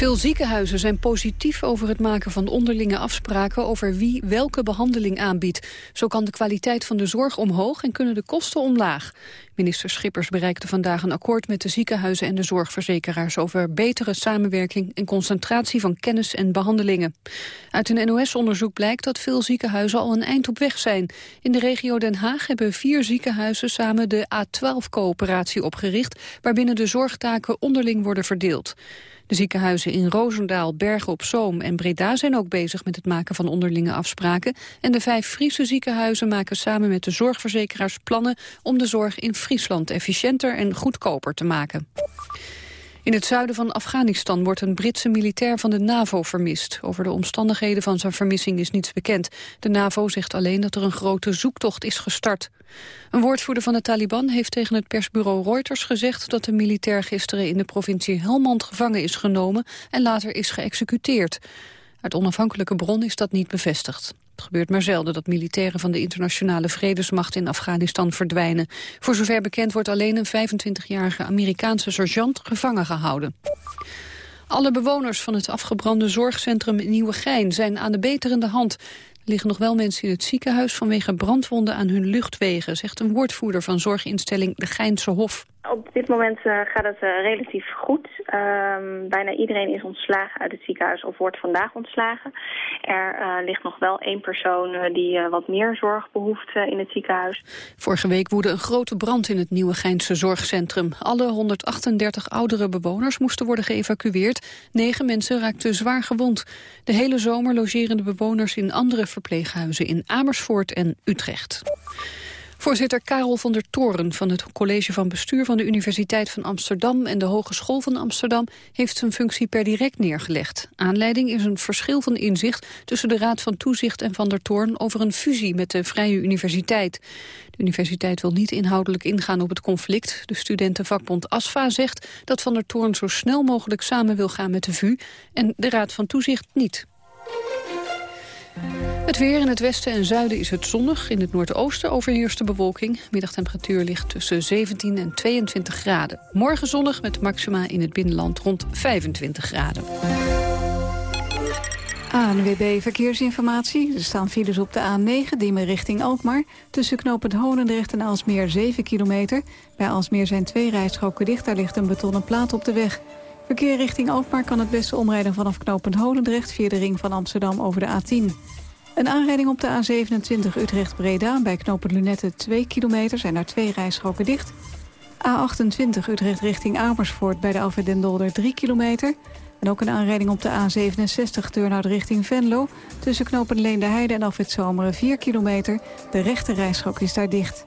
Veel ziekenhuizen zijn positief over het maken van onderlinge afspraken over wie welke behandeling aanbiedt. Zo kan de kwaliteit van de zorg omhoog en kunnen de kosten omlaag. Minister Schippers bereikte vandaag een akkoord met de ziekenhuizen en de zorgverzekeraars over betere samenwerking en concentratie van kennis en behandelingen. Uit een NOS-onderzoek blijkt dat veel ziekenhuizen al een eind op weg zijn. In de regio Den Haag hebben vier ziekenhuizen samen de A12-coöperatie opgericht, waarbinnen de zorgtaken onderling worden verdeeld. De ziekenhuizen in Roosendaal, Bergen op Zoom en Breda zijn ook bezig met het maken van onderlinge afspraken. En de vijf Friese ziekenhuizen maken samen met de zorgverzekeraars plannen om de zorg in Friesland efficiënter en goedkoper te maken. In het zuiden van Afghanistan wordt een Britse militair van de NAVO vermist. Over de omstandigheden van zijn vermissing is niets bekend. De NAVO zegt alleen dat er een grote zoektocht is gestart. Een woordvoerder van de Taliban heeft tegen het persbureau Reuters gezegd... dat de militair gisteren in de provincie Helmand gevangen is genomen... en later is geëxecuteerd. Uit onafhankelijke bron is dat niet bevestigd. Het gebeurt maar zelden dat militairen van de internationale vredesmacht in Afghanistan verdwijnen. Voor zover bekend wordt alleen een 25-jarige Amerikaanse sergeant gevangen gehouden. Alle bewoners van het afgebrande zorgcentrum Nieuwegein zijn aan de beterende hand. Er liggen nog wel mensen in het ziekenhuis vanwege brandwonden aan hun luchtwegen, zegt een woordvoerder van zorginstelling De Geinse Hof. Op dit moment uh, gaat het uh, relatief goed. Uh, bijna iedereen is ontslagen uit het ziekenhuis of wordt vandaag ontslagen. Er uh, ligt nog wel één persoon die wat meer zorg behoeft in het ziekenhuis. Vorige week woedde een grote brand in het Nieuwe Geinse zorgcentrum. Alle 138 oudere bewoners moesten worden geëvacueerd. Negen mensen raakten zwaar gewond. De hele zomer logeren de bewoners in andere verpleeghuizen in Amersfoort en Utrecht. Voorzitter Karel van der Toren van het College van Bestuur van de Universiteit van Amsterdam en de Hogeschool van Amsterdam heeft zijn functie per direct neergelegd. Aanleiding is een verschil van inzicht tussen de Raad van Toezicht en van der Toorn over een fusie met de Vrije Universiteit. De universiteit wil niet inhoudelijk ingaan op het conflict. De studentenvakbond ASFA zegt dat van der Toorn zo snel mogelijk samen wil gaan met de VU en de Raad van Toezicht niet. Het weer in het westen en zuiden is het zonnig. In het noordoosten overheerst de bewolking. Middagtemperatuur ligt tussen 17 en 22 graden. Morgen zonnig met maxima in het binnenland rond 25 graden. ANWB Verkeersinformatie. Er staan files op de A9, Diemen richting Alkmaar. Tussen knooppunt Honendrecht en Alsmeer 7 kilometer. Bij Alsmeer zijn twee rijstroken dicht, daar ligt een betonnen plaat op de weg. Verkeer richting Alkmaar kan het beste omrijden vanaf knooppunt Holendrecht... via de ring van Amsterdam over de A10. Een aanrijding op de A27 Utrecht-Breda bij knooppunt Lunette 2 kilometer... zijn daar twee rijstroken dicht. A28 Utrecht richting Amersfoort bij de Alfred den Dolder 3 kilometer. En ook een aanrijding op de A67 Turnhout richting Venlo... tussen knooppunt Leende Heide en Alfred Zomeren 4 kilometer. De rechte rijstrook is daar dicht.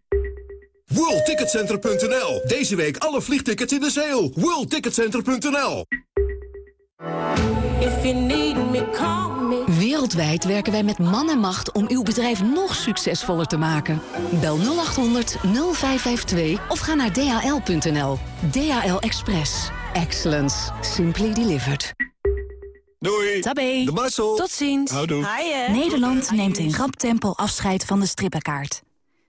WorldTicketCenter.nl. Deze week alle vliegtickets in de sale. WorldTicketCenter.nl. Wereldwijd werken wij met man en macht om uw bedrijf nog succesvoller te maken. Bel 0800 0552 of ga naar dhl.nl. DHL Express. Excellence. Simply delivered. Doei. Tabé. De Marcel. Tot ziens. Houdoe. Nederland neemt in rap tempo afscheid van de strippenkaart.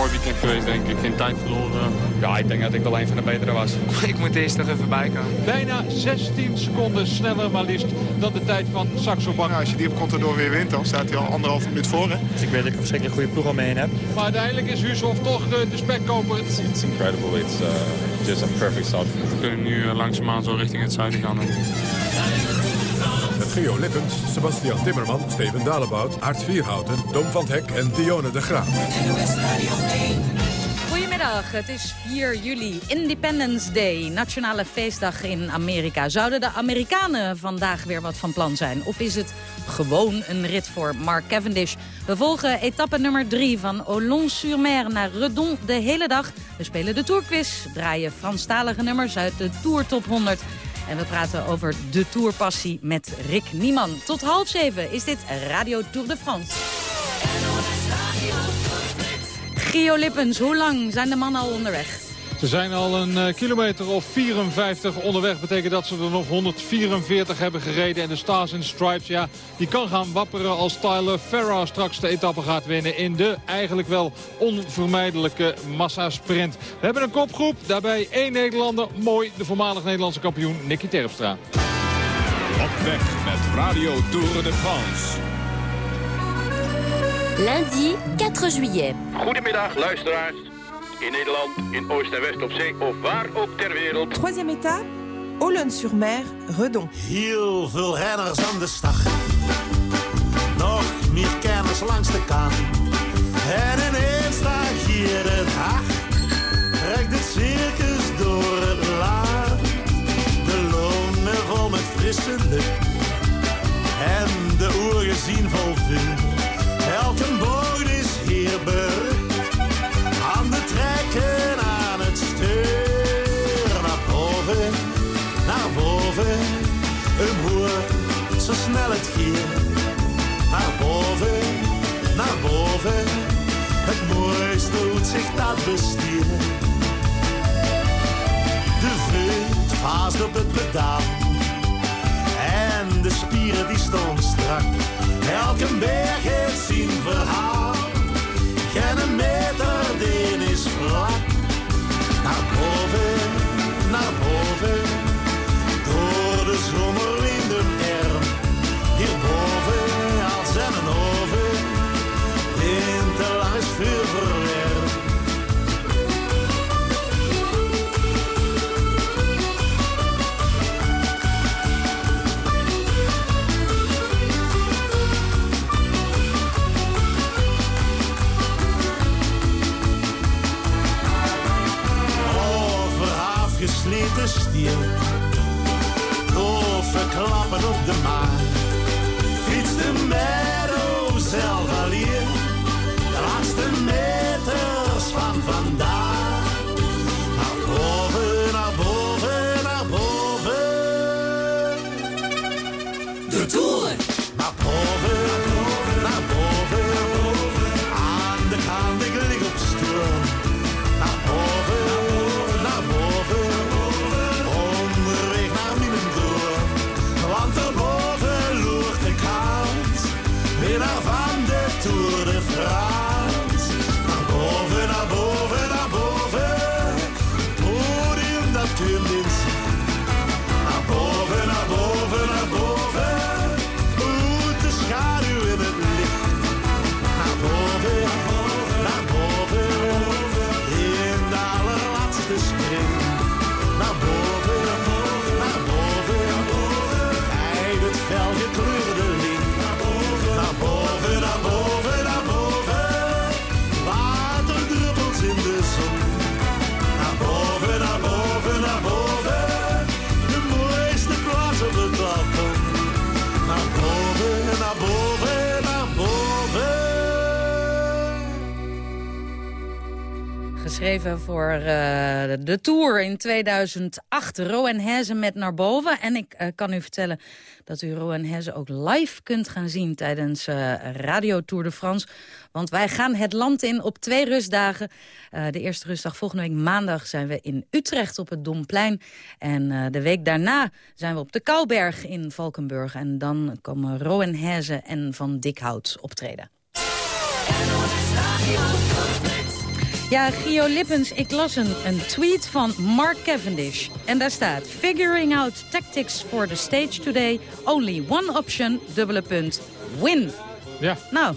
Mooi weekend geweest, denk ik. Geen tijd verloren. Ja, ik denk dat ik wel een van de betere was. Ik moet eerst nog even bijkomen. Bijna 16 seconden sneller maar liefst dan de tijd van Saxo Bank. als je die op Contador weer wint, dan staat hij al anderhalf minuut voor. Hè? Dus ik weet dat ik een verschrikkelijk goede ploeg al mee heb. Maar uiteindelijk is Hushoff toch de, de spekkoper. It's, it's incredible. It's uh, just a perfect start. We kunnen nu uh, langzaamaan zo richting het zuiden gaan. Met Geo Lippens, Sebastian Timmerman, Steven Dalebout, Aart Vierhouten, Dom van Hek en Dione de Graaf. Goedemiddag, het is 4 juli, Independence Day, nationale feestdag in Amerika. Zouden de Amerikanen vandaag weer wat van plan zijn? Of is het gewoon een rit voor Mark Cavendish? We volgen etappe nummer 3 van Olon-sur-Mer naar Redon de hele dag. We spelen de Tourquiz, draaien Franstalige nummers uit de Tour Top 100... En we praten over de tourpassie met Rick Nieman. Tot half zeven is dit Radio Tour de France. Gio Lippens, hoe lang zijn de mannen al onderweg? Ze zijn al een uh, kilometer of 54 onderweg. Betekent dat ze er nog 144 hebben gereden. En de Stars in Stripes, ja, die kan gaan wapperen als Tyler Farrar straks de etappe gaat winnen. In de eigenlijk wel onvermijdelijke massasprint. We hebben een kopgroep, daarbij één Nederlander. Mooi, de voormalig Nederlandse kampioen Nicky Terpstra. Op weg met Radio Tour de France. Lundi 4 juillet. Goedemiddag luisteraars. In Nederland, in Oost en West op zee of waar ook ter wereld. Troisième étape, Olon-sur-Mer, Redon. Heel veel renners aan de start. Nog meer kenners langs de kant. En ineens staat hier het hart. Trekt het circus door het laag. De lonen vol met frisse lucht. En de oergezien vol vuur. Elke boot is hier berucht. Een boer, zo snel het gier. Naar boven, naar boven. Het mooiste uitzicht dat bestier. De vreugd vaast op het pedaal. En de spieren die stonden strak. Elke berg heeft zijn verhaal. Geen meter, die is vlak. Naar boven, naar boven. De zomerwinden voor eh, de Tour in 2008. Rowan Hezen met Naar Boven. En ik eh, kan u vertellen dat u Rowan Hezen ook live kunt gaan zien... tijdens eh, Radio Tour de France. Want wij gaan het land in op twee rustdagen. De eerste rustdag volgende week maandag zijn we in Utrecht op het Domplein. En de week daarna zijn we op de Kouberg in Valkenburg. En dan komen Rowan Hezen en Van Dikhout optreden. Ja, Gio Lippens, ik las een, een tweet van Mark Cavendish. En daar staat... Figuring out tactics for the stage today. Only one option, dubbele punt, win. Ja. Nou,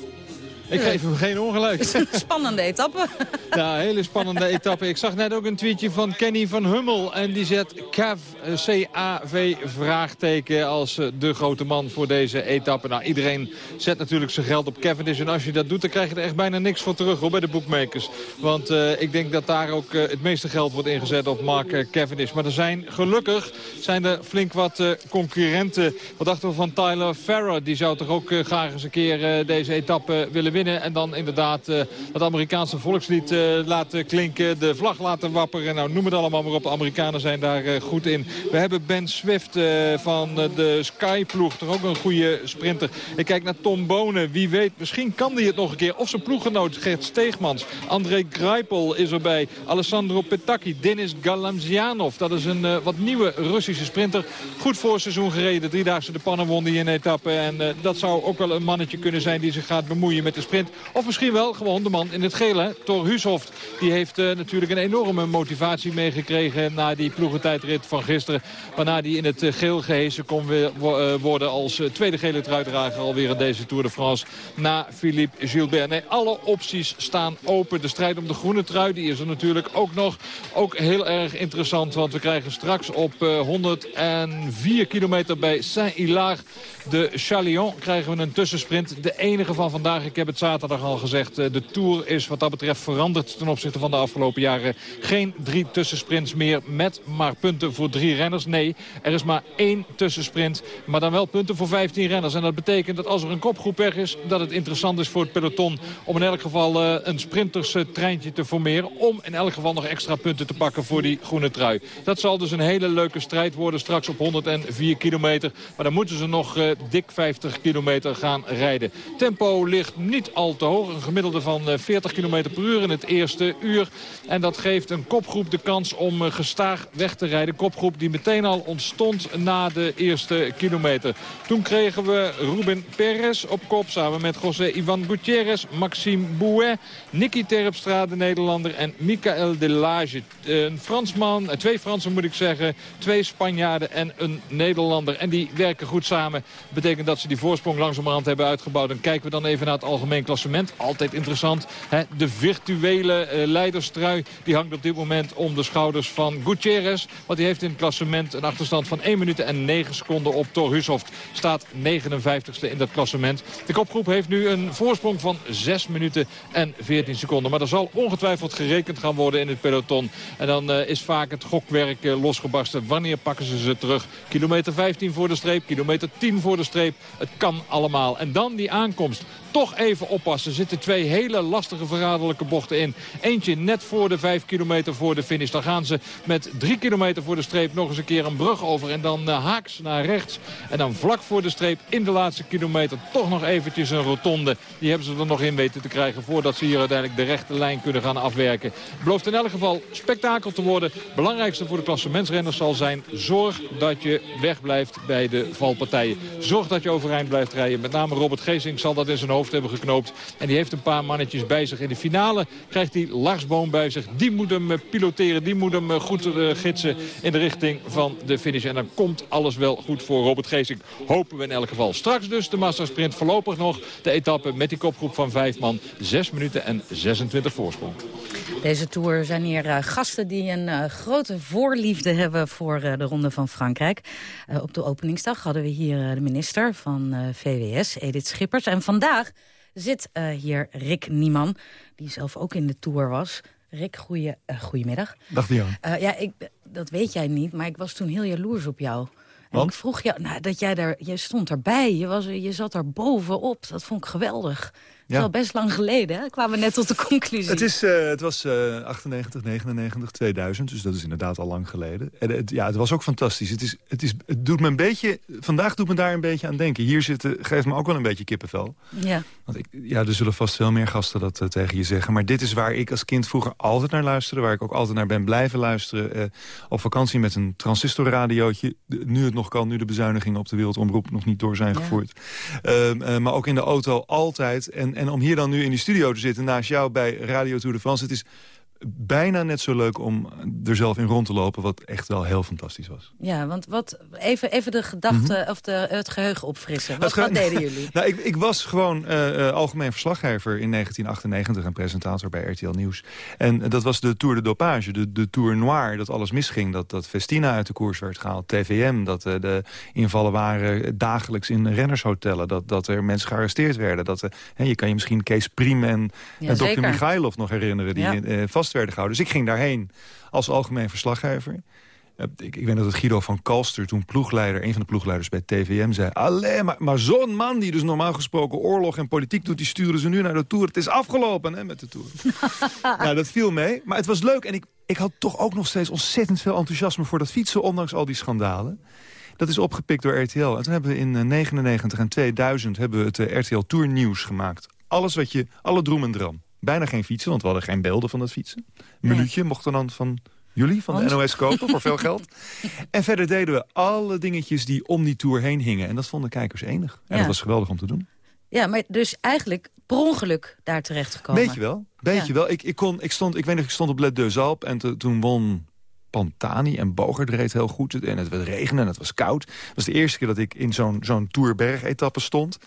Ik geef hem geen ongelijk. spannende etappe. Ja, hele spannende etappe. Ik zag net ook een tweetje van Kenny van Hummel. En die zet CAV, C-A-V, vraagteken als eh, de grote man voor deze etappe. Nou, iedereen zet natuurlijk zijn geld op Cavendish. En als je dat doet, dan krijg je er echt bijna niks voor terug hoor, bij de bookmakers. Want uh, ik denk dat daar ook uh, het meeste geld wordt ingezet op Mark Cavendish. Maar er zijn gelukkig zijn er flink wat uh, concurrenten. Wat dachten we van Tyler Farrer? Die zou toch ook graag eens een keer deze etappe willen winnen. En dan inderdaad het Amerikaanse volkslied laten klinken. De vlag laten wapperen. Nou, noem het allemaal maar op. De Amerikanen zijn daar goed in. We hebben Ben Swift van de Sky-ploeg. Toch ook een goede sprinter. Ik kijk naar Tom Bonen. Wie weet, misschien kan hij het nog een keer. Of zijn ploeggenoot Gert Steegmans. André Greipel is erbij. Alessandro Petacchi. Denis Galamzianov. Dat is een wat nieuwe Russische sprinter. Goed voor seizoen gereden. Driedaagse de pannen won die in etappe. En dat zou ook wel een mannetje kunnen zijn die zich gaat bemoeien met de sprint. Of misschien wel gewoon de man in het gele. Thor Hushoft. Die heeft uh, natuurlijk een enorme motivatie meegekregen na die ploegentijdrit van gisteren. Waarna die in het geel gehesen kon weer, worden als tweede gele truidrager alweer in deze Tour de France. Na Philippe Gilbert. Nee, alle opties staan open. De strijd om de groene trui die is er natuurlijk ook nog. Ook heel erg interessant, want we krijgen straks op uh, 104 kilometer bij Saint-Hilaire de Chalion krijgen we een tussensprint. De enige van vandaag, ik heb het zaterdag al gezegd. De Tour is wat dat betreft veranderd ten opzichte van de afgelopen jaren. Geen drie tussensprints meer met maar punten voor drie renners. Nee, er is maar één tussensprint. Maar dan wel punten voor 15 renners. En dat betekent dat als er een kopgroep weg is... dat het interessant is voor het peloton om in elk geval uh, een sprinterstreintje te formeren. Om in elk geval nog extra punten te pakken voor die groene trui. Dat zal dus een hele leuke strijd worden straks op 104 kilometer. Maar dan moeten ze nog... Uh, dik 50 kilometer gaan rijden. Tempo ligt niet al te hoog. Een gemiddelde van 40 kilometer per uur in het eerste uur. En dat geeft een kopgroep de kans om gestaag weg te rijden. Kopgroep die meteen al ontstond na de eerste kilometer. Toen kregen we Ruben Perez op kop samen met José Ivan Gutierrez, Maxime Bouet, Nicky Terpstra, de Nederlander en Michael Delage. Een Fransman, twee Fransen moet ik zeggen, twee Spanjaarden en een Nederlander. En die werken goed samen betekent dat ze die voorsprong langzamerhand hebben uitgebouwd. En kijken we dan even naar het algemeen klassement. Altijd interessant. Hè? De virtuele uh, leiderstrui die hangt op dit moment om de schouders van Gutierrez. Want die heeft in het klassement een achterstand van 1 minuut en 9 seconden op Thor Hushoft. Staat 59ste in dat klassement. De kopgroep heeft nu een voorsprong van 6 minuten en 14 seconden. Maar er zal ongetwijfeld gerekend gaan worden in het peloton. En dan uh, is vaak het gokwerk uh, losgebarsten. Wanneer pakken ze ze terug? Kilometer 15 voor de streep, kilometer 10 voor de streep. Het kan allemaal. En dan die aankomst. Toch even oppassen. Er zitten twee hele lastige verraderlijke bochten in. Eentje net voor de 5 kilometer voor de finish. Dan gaan ze met 3 kilometer voor de streep nog eens een keer een brug over. En dan uh, haaks naar rechts. En dan vlak voor de streep in de laatste kilometer toch nog eventjes een rotonde. Die hebben ze er nog in weten te krijgen voordat ze hier uiteindelijk de rechte lijn kunnen gaan afwerken. Het belooft in elk geval spektakel te worden. Belangrijkste voor de klassementsrenners zal zijn... zorg dat je wegblijft bij de valpartijen. Zorg dat je overeind blijft rijden. Met name Robert Geesing zal dat in zijn hoofd hebben geknoopt. En die heeft een paar mannetjes bij zich. In de finale krijgt hij Lars Boom bij zich. Die moet hem piloteren. Die moet hem goed uh, gidsen in de richting van de finish. En dan komt alles wel goed voor Robert Geesing. Hopen we in elk geval. Straks dus de mastersprint. Voorlopig nog de etappe met die kopgroep van vijf man. 6 minuten en 26 voorsprong. Deze Tour zijn hier uh, gasten die een uh, grote voorliefde hebben voor uh, de Ronde van Frankrijk. op de openingsdag hadden we hier de minister van VWS, Edith Schippers. En vandaag zit hier Rick Nieman, die zelf ook in de Tour was. Rick, goeie, goedemiddag. Dag Dion. ja, ik, dat weet jij niet, maar ik was toen heel jaloers op jou. En ik vroeg jou, nou, dat jij daar, je stond erbij, je, was, je zat er bovenop. Dat vond ik geweldig. Is al best lang geleden, hè? kwamen we net tot de conclusie. Het, is, uh, het was uh, 98, 99, 2000, dus dat is inderdaad al lang geleden. En het, ja, het was ook fantastisch. Het, is, het, is, het doet me een beetje, vandaag doet me daar een beetje aan denken. Hier zitten, geeft me ook wel een beetje kippenvel. Ja. Want ik, ja, er zullen vast veel meer gasten dat uh, tegen je zeggen. Maar dit is waar ik als kind vroeger altijd naar luisterde. Waar ik ook altijd naar ben blijven luisteren. Uh, op vakantie met een transistorradiootje. Nu het nog kan, nu de bezuinigingen op de wereldomroep nog niet door zijn gevoerd. Ja. maar ook in de auto altijd. En, en om hier dan nu in die studio te zitten naast jou bij Radio Tour de France... het is bijna net zo leuk om er zelf in rond te lopen... wat echt wel heel fantastisch was. Ja, want wat, even, even de gedachte mhm. of de, het geheugen opfrissen. Wat, wat deden jullie? nou, ik, ik was gewoon uh, algemeen verslaggever in 1998 en presentator bij RTL Nieuws. En dat was de Tour de Dopage, de, de Tour Noir, dat alles misging. Dat, dat Festina uit de koers werd gehaald, TVM, dat uh, de invallen waren dagelijks in rennershotellen. Dat, dat er mensen gearresteerd werden. Dat, je kan je misschien Kees Priem en ja, Dr. Michailov nog herinneren... die ja. vast werden gehouden. Dus ik ging daarheen als algemeen verslaggever. Eh, ik, ik weet dat het Guido van Kalster, toen ploegleider... een van de ploegleiders bij TVM, zei... Allee, maar, maar zo'n man die dus normaal gesproken oorlog en politiek doet... die sturen ze nu naar de Tour. Het is afgelopen hè, met de Tour. nou, dat viel mee. Maar het was leuk. En ik, ik had toch ook nog steeds ontzettend veel enthousiasme... voor dat fietsen, ondanks al die schandalen. Dat is opgepikt door RTL. En toen hebben we in 1999 en 2000 hebben we het eh, RTL Tour Nieuws gemaakt. Alles wat je, alle droom en dram. Bijna geen fietsen, want we hadden geen beelden van het fietsen. Een minuutje mocht dan van jullie, van de NOS kopen voor veel geld. En verder deden we alle dingetjes die om die tour heen hingen. En dat vonden kijkers enig. En dat was geweldig om te doen. Ja, maar dus eigenlijk per ongeluk daar terecht gekomen. Weet je wel, weet je wel. Ik, ik, kon, ik, stond, ik weet nog, ik stond op Les Deux Alpes en toen won Pantani en Bogert reed heel goed. En het werd regenen en het was koud. Het was de eerste keer dat ik in zo'n zo'n Tourberg-etappe stond.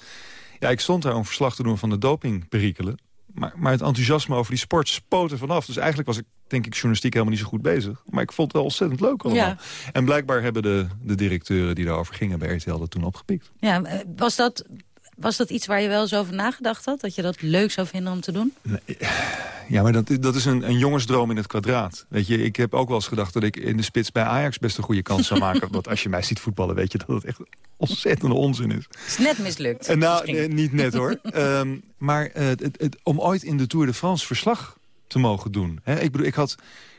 Ja, ik stond daar om verslag te doen van de dopingperikelen maar, maar het enthousiasme over die sport spoten vanaf. Dus eigenlijk was ik, denk ik, journalistiek helemaal niet zo goed bezig. Maar ik vond het wel ontzettend leuk allemaal. En blijkbaar hebben de, de directeuren die daarover gingen bij RTL dat toen opgepikt. Ja, eh, was dat was dat iets waar je wel eens over nagedacht had? Dat je dat leuk zou vinden om te doen? Ja, maar dat, dat is een, een jongensdroom in het kwadraat. Weet je, ik heb ook wel eens gedacht dat ik in de spits bij Ajax best een goede kans zou maken. Want als je mij ziet voetballen, weet je dat het echt ontzettend onzin is. Het is net mislukt. En nou, nee, niet net hoor. um, maar uh, het, het, om ooit in de Tour de France verslag te mogen doen. Hè? Ik bedoel, ik had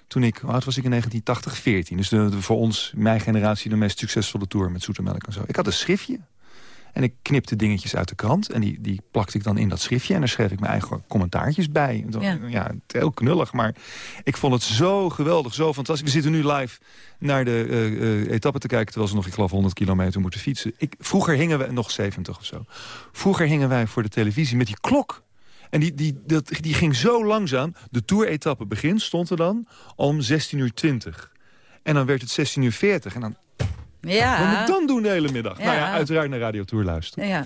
toen ik, hoe oud was ik in 1980, 14. Dus de, voor ons, mijn generatie, de meest succesvolle tour met zoetermelk en zo. Ik had een schriftje en ik knipte dingetjes uit de krant en die, die plakte ik dan in dat schriftje. En daar schreef ik mijn eigen commentaartjes bij. Ja. ja, heel knullig, maar ik vond het zo geweldig, zo fantastisch. We zitten nu live naar de uh, etappe te kijken... terwijl ze nog, ik geloof, 100 kilometer moeten fietsen. Ik, vroeger hingen we, nog 70 of zo. Vroeger hingen wij voor de televisie met die klok. En die, die, dat, die ging zo langzaam. De tour-etappe begint, stond er dan, om 16.20 uur. En dan werd het 16.40 uur. En dan ja. Wat moet ik dan doen de hele middag? Nou ja, uiteraard naar Radio Tour luisteren. Ja.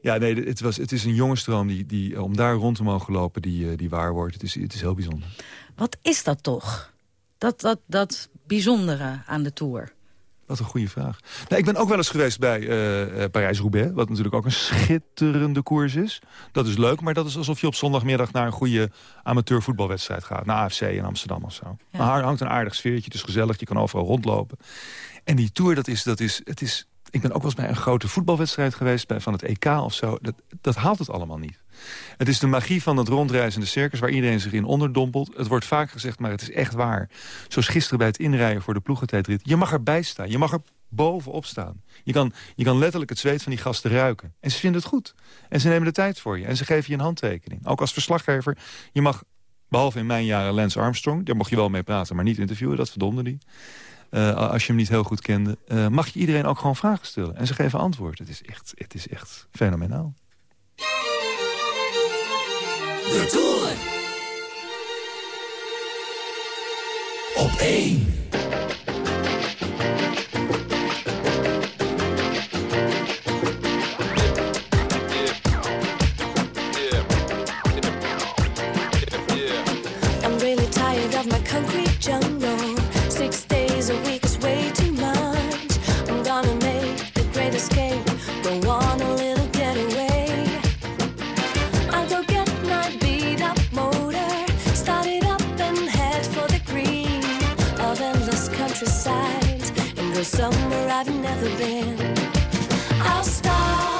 Ja, nee, het, was, het is een jongenstroom die, die, om daar rond te mogen lopen die, eh, die waar wordt. Het is, het is heel bijzonder. Wat is dat toch? Dat, dat, dat bijzondere aan de Tour? Wat een goede vraag. Nou, ik ben ook wel eens geweest bij uh, Parijs-Roubaix... wat natuurlijk ook een schitterende koers is. Dat is leuk, maar dat is alsof je op zondagmiddag... naar een goede amateurvoetbalwedstrijd gaat. Naar AFC in Amsterdam of zo. Ja. Maar hangt een aardig sfeertje, het is gezellig, je kan overal rondlopen. En die Tour, dat is, dat is, het is, ik ben ook wel eens bij een grote voetbalwedstrijd geweest... Bij, van het EK of zo. Dat, dat haalt het allemaal niet. Het is de magie van het rondreizende circus... waar iedereen zich in onderdompelt. Het wordt vaak gezegd, maar het is echt waar. Zoals gisteren bij het inrijden voor de ploegentijdrit. Je mag erbij staan. Je mag er bovenop staan. Je kan, je kan letterlijk het zweet van die gasten ruiken. En ze vinden het goed. En ze nemen de tijd voor je. En ze geven je een handtekening. Ook als verslaggever. Je mag, behalve in mijn jaren Lance Armstrong... daar mocht je wel mee praten, maar niet interviewen. Dat verdomde die. Uh, als je hem niet heel goed kende... Uh, mag je iedereen ook gewoon vragen stellen. En ze geven antwoord. Het is echt, het is echt fenomenaal. De Tour. Op één. Countryside and go somewhere I've never been. I'll stop,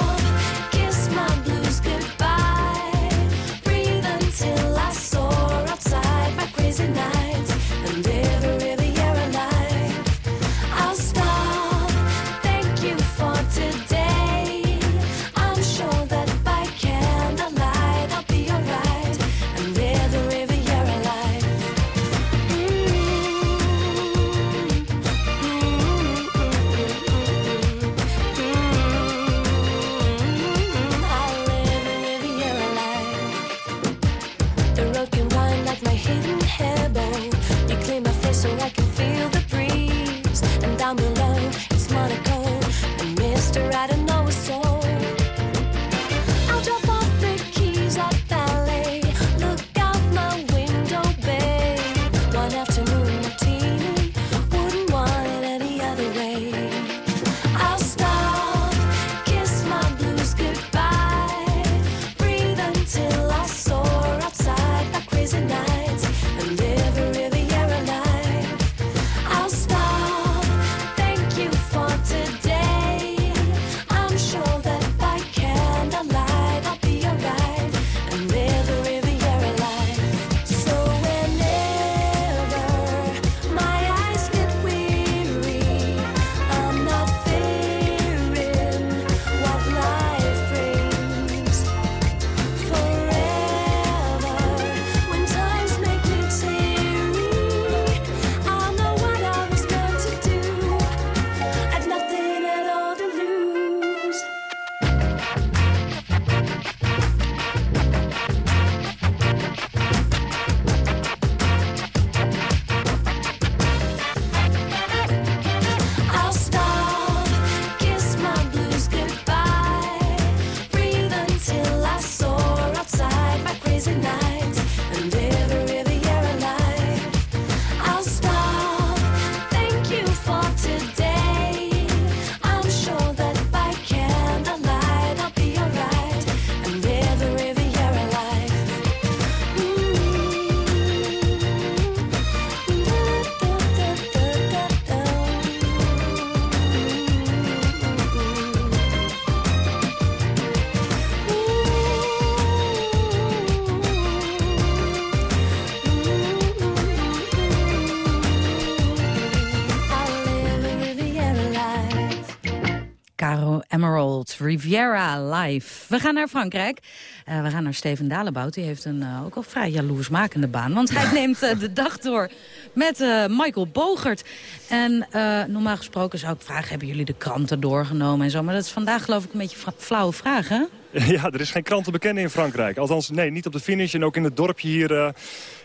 Riviera Live. We gaan naar Frankrijk. Eh, we gaan naar Steven Dalebout. Die heeft een eh, ook al vrij jaloersmakende baan. Want hij neemt eh, de dag door met Michael Bogert. En normaal gesproken zou ik vragen... hebben jullie de kranten doorgenomen en zo? Maar dat is vandaag geloof ik een beetje flauwe vraag, hè? Ja, er is geen krant te bekennen in Frankrijk. Althans, nee, niet op de finish. En ook in het dorpje hier eh,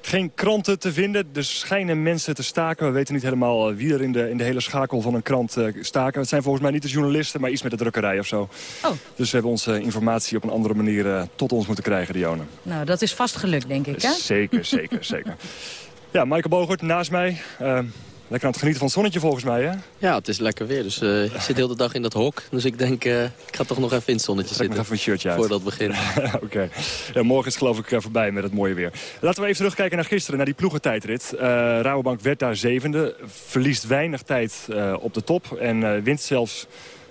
geen kranten te vinden. Er schijnen mensen te staken. We weten niet helemaal eh, wie er in de, in de hele schakel van een krant eh, staken. Het zijn volgens mij niet de journalisten, maar iets met de drukkerij of zo. Oh. Dus we hebben onze informatie op een andere manier tot ons moeten krijgen, Dionne. Nou, dat is vast gelukt, denk ik, hè? Zeker, zeker, zeker. Ja, Michael Bogert naast mij. Lekker aan het genieten van het zonnetje volgens mij, hè? Ja, het is lekker weer. Dus eh, ik zit heel de dag in dat hok. Dus ik denk, eh, ik ga toch nog even in het zonnetje zitten. even een shirtje uit. Voordat het begint. Oké. Ja, morgen is geloof ik eh, voorbij met het mooie weer. Laten we even terugkijken naar gisteren, naar die ploegentijdrit. Rabobank werd daar zevende. Verliest weinig tijd op de top. En wint zelfs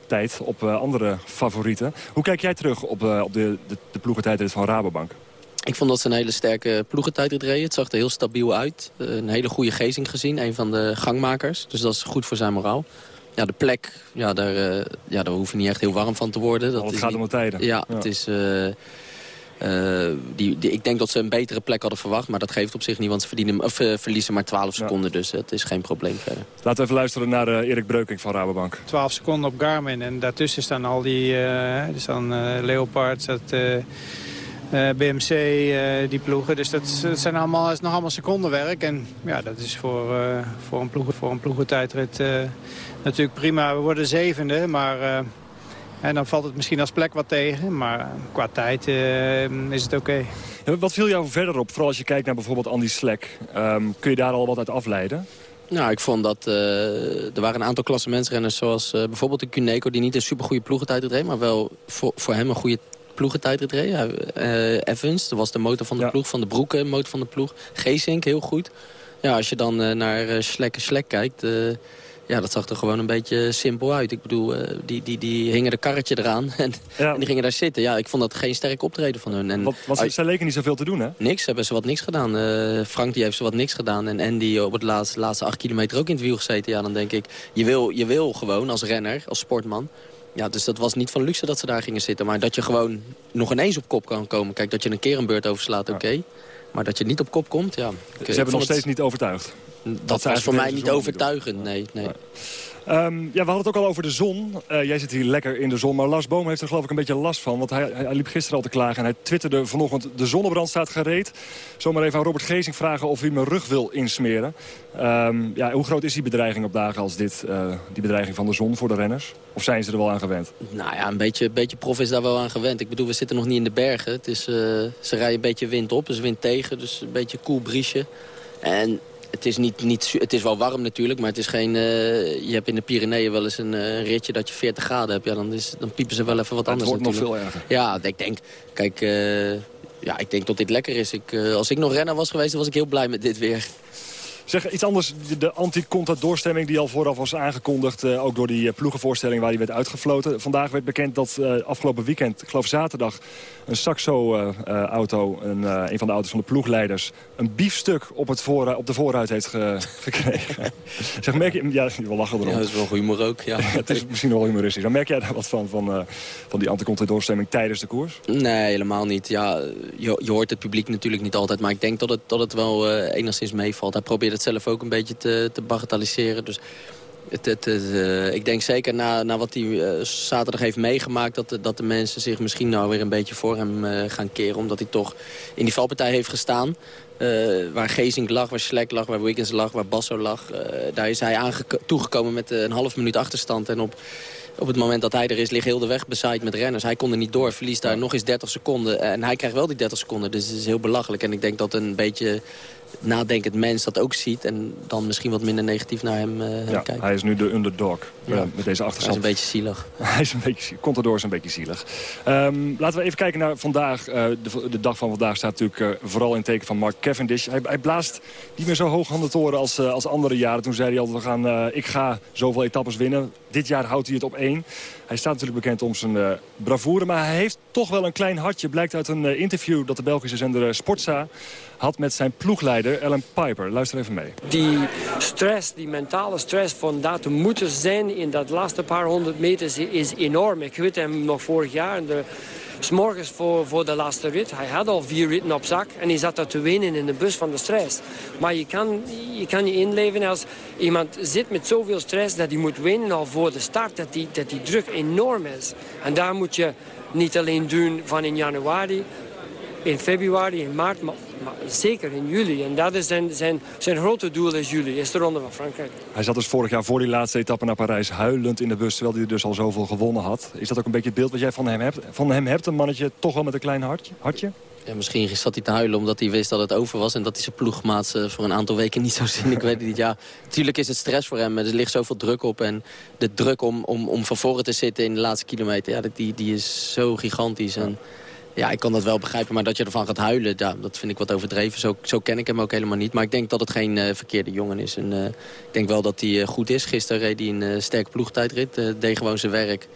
tijd op andere favorieten. Hoe kijk jij terug op, op de, de, de ploegentijdrit van Rabobank? Ik vond dat ze een hele sterke ploegentijdrit reden. Het zag er heel stabiel uit. Eh, een hele goede gezing gezien. Een van de gangmakers. Dus dat is goed voor zijn moraal. Ja, de plek, ja, daar, eh, ja, daar hoef je niet echt heel warm van te worden. Dat Want het is gaat niet- om de tijden. Ja, Ja. het is... eh, eh, die, die, ik denk dat ze een betere plek hadden verwacht. Maar dat geeft op zich niet, want ze verdienen, of, verliezen maar 12 seconden. Dus het is geen probleem verder. Laten we even luisteren naar Erik Breukink van Rabobank. 12 seconden op Garmin. En daartussen staan al die... eh, er staan eh, Leopard, staat, BMC, eh, die ploegen. Dus dat, zijn allemaal, is nog allemaal secondenwerk. En ja, dat is voor, eh, voor, een, ploeg, voor een ploegentijdrit eh, natuurlijk prima. We worden zevende, maar... eh, en dan valt het misschien als plek wat tegen. Maar qua tijd eh, is het oké. Wat viel jou verder op? Vooral als je kijkt naar bijvoorbeeld Andy Slek. Ehm, kun je daar al wat uit afleiden? Nou, ik vond dat eh, er waren een aantal klassementsrenners zoals eh, bijvoorbeeld de Cuneco... die niet een supergoeie ploegentijd reed, maar wel voor, voor hem een goede ploegentijd. Ja, eh, Evans, dat was de motor van de ploeg, van de Broeken, motor van de ploeg. Geesink, heel goed. Ja, als je dan eh, naar uh, Slek kijkt... eh, ja, dat zag er gewoon een beetje simpel uit. Ik bedoel, die, die, die hingen de karretje eraan en, en die gingen daar zitten. Ja, ik vond dat geen sterk optreden van hun. En, Want, want ze, zij leken niet zoveel te doen, hè? Niks, hebben ze wat niks gedaan. Frank die heeft ze wat niks gedaan. En Andy op het laatste, laatste acht kilometer ook in het wiel gezeten. Ja, dan denk ik, je wil, je wil gewoon als renner, als sportman... Ja, dus dat was niet van luxe dat ze daar gingen zitten. Maar dat je gewoon nog ineens op kop kan komen. Kijk, dat je een keer een beurt overslaat, oké. Maar dat je niet op kop komt, ja. Ik, Ze hebben nog steeds het- niet overtuigd. Dat, ze was voor mij niet overtuigend, nee. nee. Ehm, ja, we hadden het ook al over de zon. Eh, jij zit hier lekker in de zon, maar Lars Boom heeft er geloof ik een beetje last van. Want hij, hij, liep gisteren al te klagen en hij twitterde vanochtend... de zonnebrand staat gereed. Zomaar even aan Robert Gezing vragen of hij mijn rug wil insmeren. Ehm, ja, hoe groot is die bedreiging op dagen als dit, uh, die bedreiging van de zon voor de renners? Of zijn ze er wel aan gewend? Nou ja, een beetje, beetje prof is daar wel aan gewend. Ik bedoel, we zitten nog niet in de bergen. Het is, uh, ze rijden een beetje wind op, dus wind tegen. Dus een beetje koel cool briesje. En het is, niet, niet, het is wel warm natuurlijk, maar het is geen... Uh, je hebt in de Pyreneeën wel eens een uh, ritje dat je 40 graden hebt. Ja, dan, is, dan piepen ze wel even wat anders Het wordt natuurlijk. nog veel erger. Ja, ik denk... Kijk, uh, ja, ik denk dat dit lekker is. Ik, als ik nog renner was geweest, was ik heel blij met dit weer. Zeg, iets anders, de anti-Contador-stemming die al vooraf was aangekondigd... Uh, ook door die uh, ploegenvoorstelling waar die werd uitgefloten. Vandaag werd bekend dat uh, afgelopen weekend, ik geloof zaterdag... een Saxo-auto, een, een van de auto's van de ploegleiders... een biefstuk op, het voor, op de voorruit heeft ge gekregen. zeg, merk je... Ja, je wil lachen erom. Ja, dat is wel humor ook, ja. het is misschien wel humoristisch. Maar merk jij daar wat van, van, van die anti-Contador-stemming tijdens de koers? Nee, helemaal niet. Ja, je, je hoort het publiek natuurlijk niet altijd. Maar ik denk dat het, dat het wel enigszins meevalt. Hij probeert het zelf ook een beetje te, te bagatelliseren. Dus het, het, het, uh, ik denk zeker na, na wat hij uh, zaterdag heeft meegemaakt... Dat de, dat de mensen zich misschien nou weer een beetje voor hem uh, gaan keren. Omdat hij toch in die valpartij heeft gestaan. waar Gezink lag, waar Schlek lag, waar Wiggins lag, waar Basso lag. daar is hij toegekomen met een half minuut achterstand. En op, op het moment dat hij er is, ligt heel de weg bezaaid met renners. Hij kon er niet door, verliest daar nog eens 30 seconden. En hij krijgt wel die 30 seconden, dus het is heel belachelijk. En ik denk dat een beetje nadenkend mens dat ook ziet... en dan misschien wat minder negatief naar hem uh, ja, kijkt. Hij is nu de underdog ja. uh, met deze achterstand. Hij is een beetje zielig. hij is een beetje, Contador is een beetje zielig. Um, laten we even kijken naar vandaag. Uh, de, de, dag van vandaag staat natuurlijk vooral in het teken van Mark Cavendish. Hij, hij, blaast niet meer zo hoog aan de toren als, als andere jaren. Toen zei hij altijd, we gaan, ik ga zoveel etappes winnen. Dit jaar houdt hij het op één. Hij staat natuurlijk bekend om zijn uh, bravoure. Maar hij heeft toch wel een klein hartje. Blijkt uit een uh, interview dat de Belgische zender Sportza had met zijn ploegleider Ellen Piper. Luister even mee. Die stress, die mentale stress van daar te moeten zijn in dat laatste paar honderd meters is enorm. Ik weet hem nog vorig jaar... De, S'morgens voor, voor de laatste rit. Hij had al vier ritten op zak en hij zat daar te wenen in de bus van de stress. Maar je kan je, kan je inleven als iemand zit met zoveel stress... dat hij moet wenen al voor de start, dat die, dat die druk enorm is. En daar moet je niet alleen doen van in januari, in februari, in maart... maar maar zeker in juli. En dat is zijn, zijn, zijn grote doel is juli, is de Ronde van Frankrijk. Hij zat dus vorig jaar voor die laatste etappe naar Parijs huilend in de bus... terwijl hij dus al zoveel gewonnen had. Is dat ook een beetje het beeld wat jij van hem hebt? Van hem hebt, een mannetje toch wel met een klein hartje? hartje? Ja, misschien zat hij te huilen omdat hij wist dat het over was... en dat hij zijn ploegmaats voor een aantal weken niet zou zien. Ik weet het niet. Ja, natuurlijk is het stress voor hem. Er ligt zoveel druk op. En de druk om, om, om van voren te zitten in de laatste kilometer... Ja, die, die is zo gigantisch. En ja, ik kan dat wel begrijpen, maar dat je ervan gaat huilen... Ja, dat vind ik wat overdreven. Zo, zo ken ik hem ook helemaal niet. Maar ik denk dat het geen uh, verkeerde jongen is. En, uh, ik denk wel dat hij uh, goed is. Gisteren reed hij een sterke ploegtijdrit. deed gewoon zijn werk.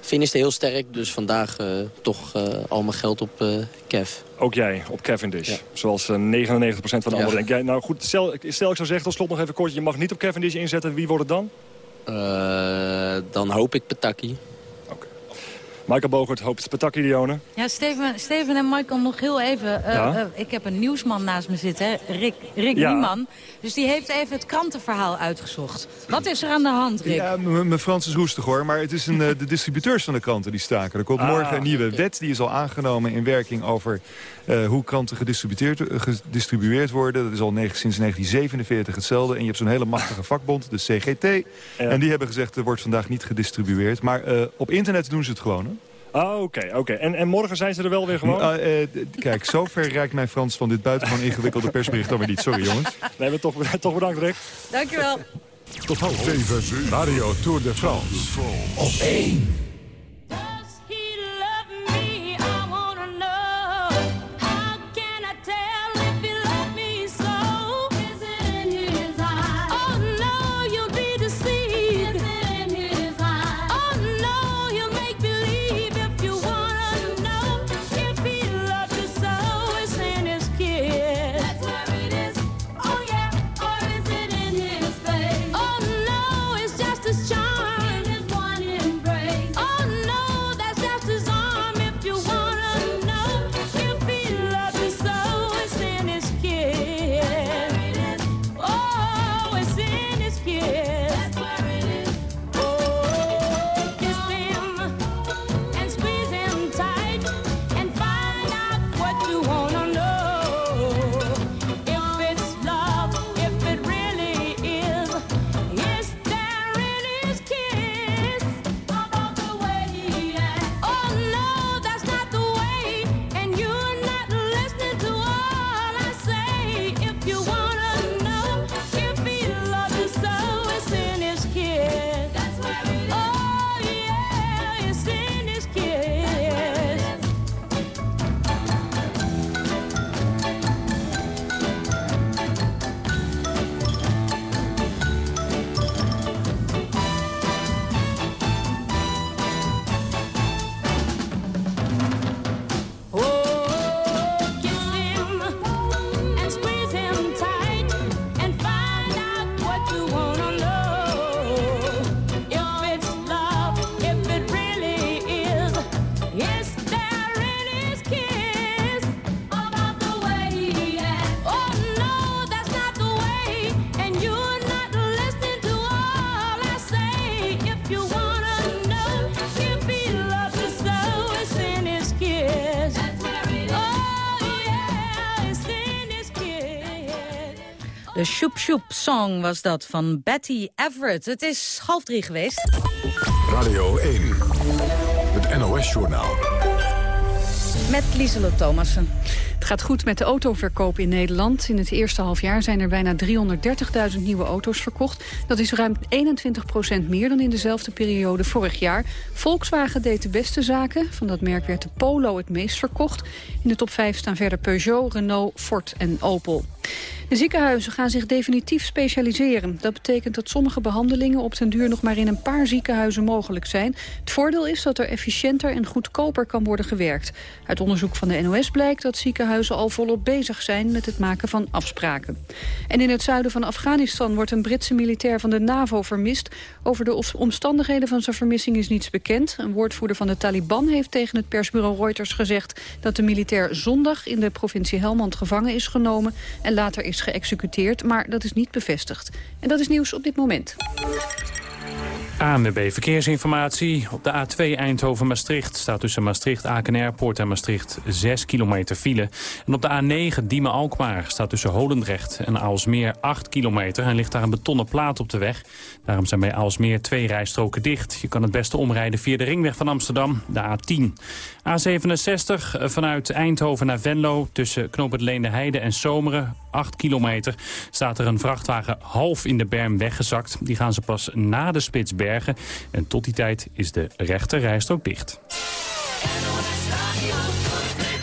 Finishte heel sterk, dus vandaag toch al mijn geld op Kev. Ook jij, op Cavendish. Ja. Zoals 99% van de ja. anderen. Jij, nou goed, stel, stel ik zou zeggen, tot slot nog even kort... je mag niet op Cavendish inzetten, wie wordt het dan? dan hoop ik Petaki. Michael Bogert hoopt Pataki Dione. Ja, Steven, Steven en Michael nog heel even. Uh, ja? uh, ik heb een nieuwsman naast me zitten, Rick, Rick ja. Nieman. Dus die heeft even het krantenverhaal uitgezocht. Wat is er aan de hand, Rick? Ja, mijn Frans is roestig hoor. Maar het is een, uh, de distributeurs van de kranten die staken. Er komt ah, morgen een nieuwe wet. Die is al aangenomen in werking over hoe kranten gedistribueerd worden. Dat is al sinds 1947 hetzelfde. En je hebt zo'n hele machtige vakbond, de CGT. Ja. En die hebben gezegd, er wordt vandaag niet gedistribueerd. Maar op internet doen ze het gewoon. Hè? Ah, oké, oké. Okay. En, en morgen zijn ze er wel weer gewoon? Uh, uh, kijk, zover reikt mijn Frans van dit buitengewoon ingewikkelde persbericht dan weer niet. Sorry, jongens. Nee, maar toch, toch bedankt, Rick. Dankjewel. Tot half zeven, Radio Tour de France. Op één. De Shoop Shoop Song was dat van Betty Everett. Het is half drie geweest. Radio 1, het NOS-journaal. Met Lieselot Thomassen. Het gaat goed met de autoverkoop in Nederland. In het eerste halfjaar zijn er bijna 330.000 nieuwe auto's verkocht. Dat is ruim 21% meer dan in dezelfde periode vorig jaar. Volkswagen deed de beste zaken. Van dat merk werd de Polo het meest verkocht. In de top 5 staan verder Peugeot, Renault, Ford en Opel. De ziekenhuizen gaan zich definitief specialiseren. Dat betekent dat sommige behandelingen op den duur nog maar in een paar ziekenhuizen mogelijk zijn. Het voordeel is dat er efficiënter en goedkoper kan worden gewerkt. Uit onderzoek van de NOS blijkt dat ziekenhuizen al volop bezig zijn met het maken van afspraken. En in het zuiden van Afghanistan wordt een Britse militair van de NAVO vermist. Over de omstandigheden van zijn vermissing is niets bekend. Een woordvoerder van de Taliban heeft tegen het persbureau Reuters gezegd dat de militair zondag in de provincie Helmand gevangen is genomen en later is geëxecuteerd, maar dat is niet bevestigd. En dat is nieuws op dit moment. ANWB Verkeersinformatie. Op de A2 Eindhoven-Maastricht staat tussen Maastricht-Aken Airport en Maastricht 6 kilometer file. En op de A9 Diemen-Alkmaar staat tussen Holendrecht en Aalsmeer 8 kilometer. En ligt daar een betonnen plaat op de weg. Daarom zijn bij Aalsmeer twee rijstroken dicht. Je kan het beste omrijden via de ringweg van Amsterdam, de A10. A67 vanuit Eindhoven naar Venlo tussen Knoop Leende Heide en Zomeren 8 kilometer staat er een vrachtwagen half in de berm weggezakt. Die gaan ze pas na de spits bergen. En tot die tijd is de rechter rijstrook dicht.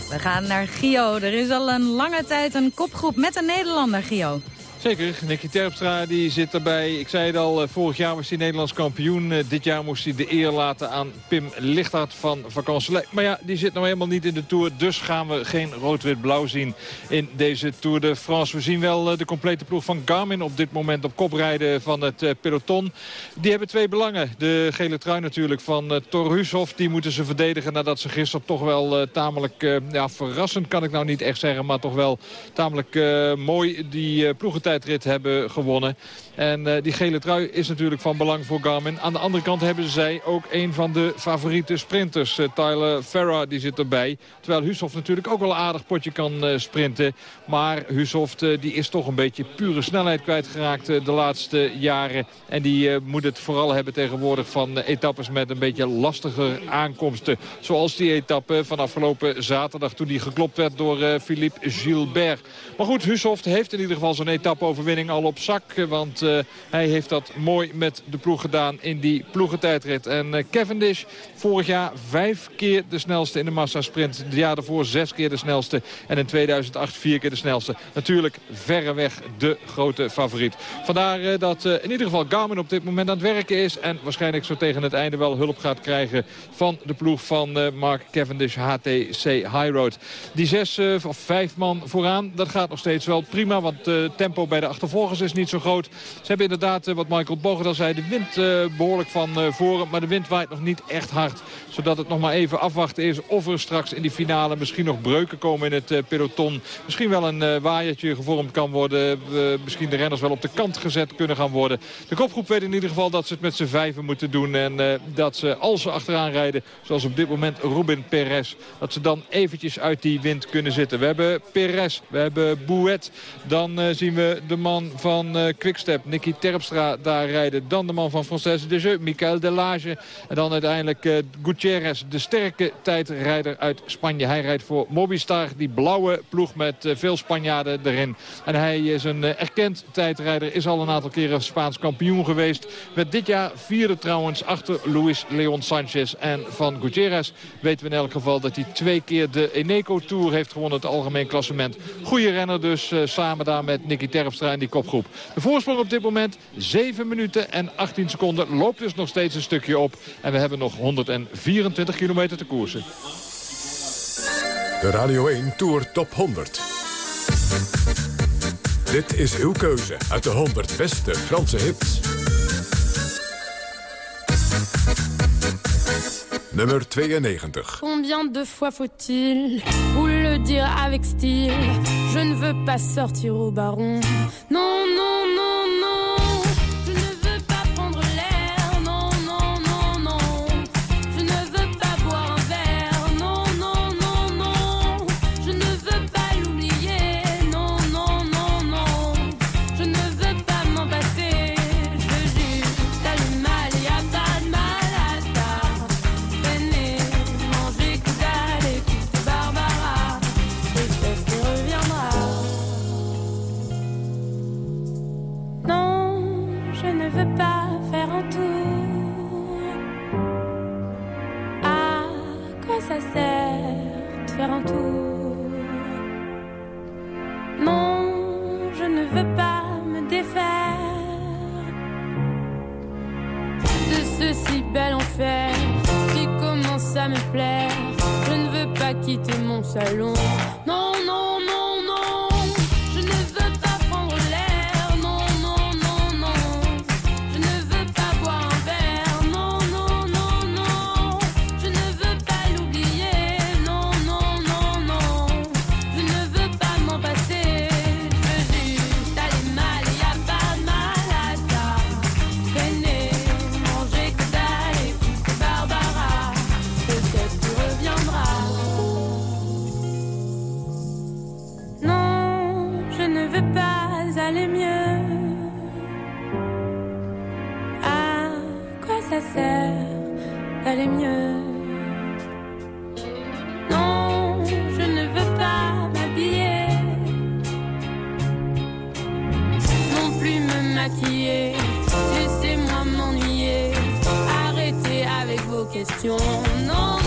We gaan naar Gio. Er is al een lange tijd een kopgroep met een Nederlander, Gio. Zeker, Nicky Terpstra die zit erbij. Ik zei het al, eh, vorig jaar was hij Nederlands kampioen. Eh, dit jaar moest hij de eer laten aan Pim Lichthart van Vakantie. Maar ja, die zit nou helemaal niet in de Tour. Dus gaan we geen rood-wit-blauw zien in deze Tour de France. We zien wel eh, de complete ploeg van Garmin op dit moment op kop rijden van het peloton. Die hebben twee belangen. De gele trui natuurlijk van Thor Hushoff. Die moeten ze verdedigen nadat ze gisteren toch wel tamelijk ja, verrassend kan ik nou niet echt zeggen. Maar toch wel tamelijk mooi die tijdrit hebben gewonnen. En uh, die gele trui is natuurlijk van belang voor Garmin. Aan de andere kant hebben zij ook een van de favoriete sprinters. Uh, Tyler Farah die zit erbij. Terwijl Hushoff natuurlijk ook wel een aardig potje kan uh, sprinten. Maar Hushoff die is toch een beetje pure snelheid kwijtgeraakt de laatste jaren. En die moet het vooral hebben tegenwoordig van etappes met een beetje lastiger aankomsten. Zoals die etappe van afgelopen zaterdag toen die geklopt werd door Philippe Gilbert. Maar goed, Hushoff heeft in ieder geval zijn etappe-overwinning al op zak. Want hij heeft dat mooi met de ploeg gedaan in die ploegentijdrit. En uh, Cavendish vorig jaar vijf keer de snelste in de massasprint. Het jaar daarvoor zes keer de snelste. En in 2008 vier keer de snelste. Natuurlijk verreweg de grote favoriet. Vandaar uh, dat in ieder geval Garmin op dit moment aan het werken is. En waarschijnlijk zo tegen het einde wel hulp gaat krijgen van de ploeg van Mark Cavendish HTC High Road. Die zes of vijf man vooraan, dat gaat nog steeds wel prima. Want het tempo bij de achtervolgers is niet zo groot. Ze hebben inderdaad, eh, wat Michael Bogert al zei, de wind eh, behoorlijk van eh, voren. Maar de wind waait nog niet echt hard. Zodat het nog maar even afwachten is of er straks in die finale misschien nog breuken komen in het peloton. Misschien wel een waaiertje gevormd kan worden. misschien de renners wel op de kant gezet kunnen gaan worden. De kopgroep weet in ieder geval dat ze het met z'n vijven moeten doen. En dat ze als ze achteraan rijden, zoals op dit moment Robin Perez. Dat ze dan eventjes uit die wind kunnen zitten. We hebben Perez, we hebben Bouet. Dan zien we de man van Quickstep, Nicky Terpstra daar rijden. Dan de man van Française Desjeux, Michael Delage. En dan uiteindelijk uh, Gutierrez, de sterke tijdrijder uit Spanje. Hij rijdt voor Mobistar, die blauwe ploeg met uh, veel Spanjaarden erin. En hij is een uh, erkend tijdrijder, is al een aantal keren Spaans kampioen geweest. Werd dit jaar vierde trouwens achter Luis Leon Sanchez. En van Gutierrez weten we in elk geval dat hij twee keer de Eneco Tour heeft gewonnen. Het algemeen klassement. Goede renner dus samen daar met Nicky Terpstra in die kopgroep. De voorsprong op dit moment 7 minuten en 18 seconden. Loopt dus nog steeds een stukje op. En we hebben nog 124 kilometer te koersen. De Radio 1 Tour Top 100. Dit is uw keuze uit de 100 beste Franse hits. Nummer 92. Combien de fois faut-il vous le dire avec style Je ne veux pas sortir au baron. Non, Non,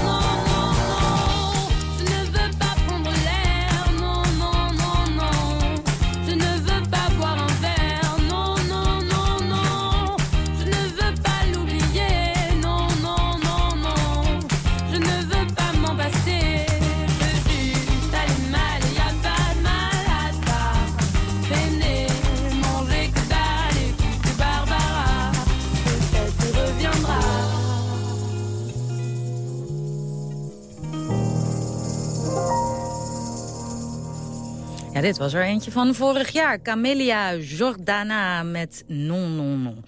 Ja, dit was er eentje van vorig jaar. Camelia Jordana met Non Non Non.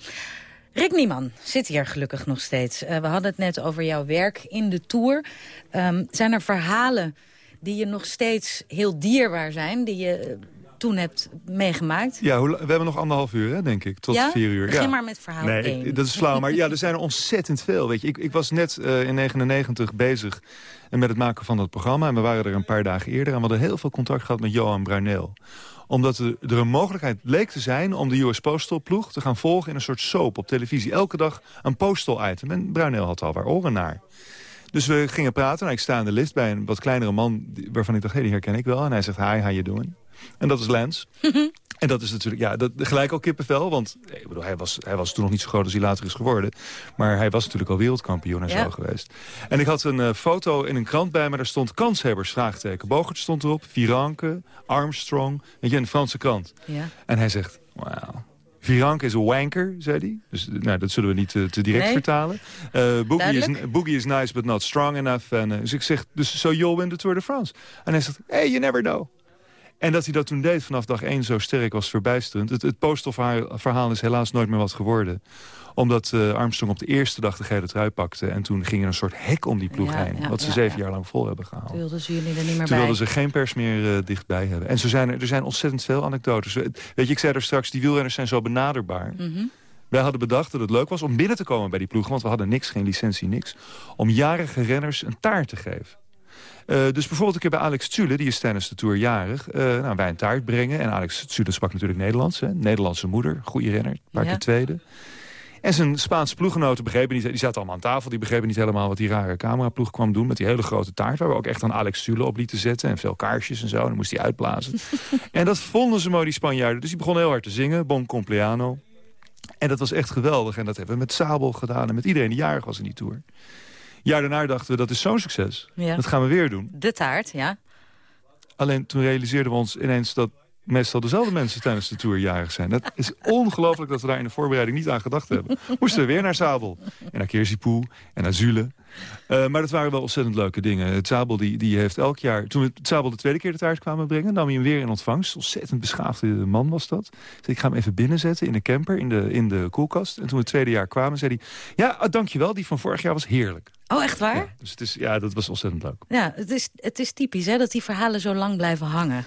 Rick Nieman zit hier gelukkig nog steeds. Eh, we hadden het net over jouw werk in de Tour. Ehm, zijn er verhalen die je nog steeds heel dierbaar zijn... die je eh, toen hebt meegemaakt? Ja, we hebben nog anderhalf uur, hè, denk ik. Tot Ja? vier uur. Begin ja. maar met verhaal nee, ik- dat is flauw. Maar ja, er zijn er ontzettend veel. Weet je. Ik, ik was net eh, in 99 bezig met het maken van dat programma. En we waren er een paar dagen eerder. En we hadden heel veel contact gehad met Johan Bruineel omdat er, een mogelijkheid leek te zijn om de US Postal ploeg te gaan volgen in een soort soap op televisie. Elke dag een postal item. En Bruineel had al waar oren naar. Dus we gingen praten. Nou, ik sta in de lift bij een wat kleinere man waarvan ik dacht, hé, die herken ik wel. En hij zegt, hi, how you doing? En dat is Lance. En dat is natuurlijk ja, dat, gelijk al kippenvel. Want eh, ik bedoel, hij, was, hij was toen nog niet zo groot als hij later is geworden. Maar hij was natuurlijk al wereldkampioen en Ja. zo geweest. En ik had een eh, foto in een krant bij me. Daar stond kanshebbers, vraagteken. Bogert stond erop, Viranke, Armstrong. Weet je, een Franse krant. Ja. En hij zegt, wauw. Viranke is een wanker, zei hij. Dus eh, nou, dat zullen we niet te direct Nee. vertalen. Boogie, is. Boogie is nice, but not strong enough. En, dus ik zeg, dus so you'll win the Tour de France. En hij zegt, hey, you never know. En dat hij dat toen deed vanaf dag één zo sterk was verbijsterend. Het, het verhaal is helaas nooit meer wat geworden omdat eh, Armstrong op de eerste dag de gele trui pakte. En toen ging er een soort hek om die ploeg Ja, heen. ja, wat ze ja, zeven ja. jaar lang vol hebben gehaald. Toen wilden ze jullie er niet meer Toen bij. wilden ze geen pers meer eh, dichtbij hebben. En zo zijn er, er zijn ontzettend veel anekdotes. Weet je, ik zei er straks, die wielrenners zijn zo benaderbaar. Mhm. Wij hadden bedacht dat het leuk was om binnen te komen bij die ploeg. Want we hadden niks, geen licentie, niks. Om jarige renners een taart te geven. Eh, dus bijvoorbeeld een keer bij Alex Tsule, die is tijdens de Tour jarig. eh, nou, wij een taart brengen. En Alex Tsule sprak natuurlijk Nederlands. Hè? Nederlandse moeder, goede renner, een paar Ja. keer tweede. En zijn Spaanse ploeggenoten begrepen niet... die zaten allemaal aan tafel, die begrepen niet helemaal... wat die rare cameraploeg kwam doen met die hele grote taart... waar we ook echt aan Alex Tsule op lieten zetten... en veel kaarsjes en zo, en dan moest hij uitblazen. en dat vonden ze mooi, die Spanjaarden. Dus die begonnen heel hard te zingen, Bon Compleano. En dat was echt geweldig. En dat hebben we met Sabel gedaan en met iedereen die jarig was in die Tour. Jaar daarna dachten we, dat is zo'n succes. Ja. Dat gaan we weer doen. De taart, ja. Alleen toen realiseerden we ons ineens dat meestal dezelfde mensen tijdens de Tour jarig zijn. Dat is ongelooflijk dat we daar in de voorbereiding niet aan gedacht hebben. Moesten we weer naar Sabel. En naar Keersipoe en naar Zule. Eh, maar dat waren wel ontzettend leuke dingen. Het Zabel die, die heeft elk jaar... Toen we het Zabel de tweede keer de taart kwamen brengen... nam hij hem weer in ontvangst. Ontzettend beschaafde man was dat. Dus ik ga hem even binnenzetten in de camper, in de, in de koelkast. En toen we het tweede jaar kwamen, zei hij... Ja, ah, dankjewel, die van vorig jaar was heerlijk. Oh, echt waar? Ja, Dus het is, ja, dat was ontzettend leuk. het, is, het is typisch hè, dat die verhalen zo lang blijven hangen.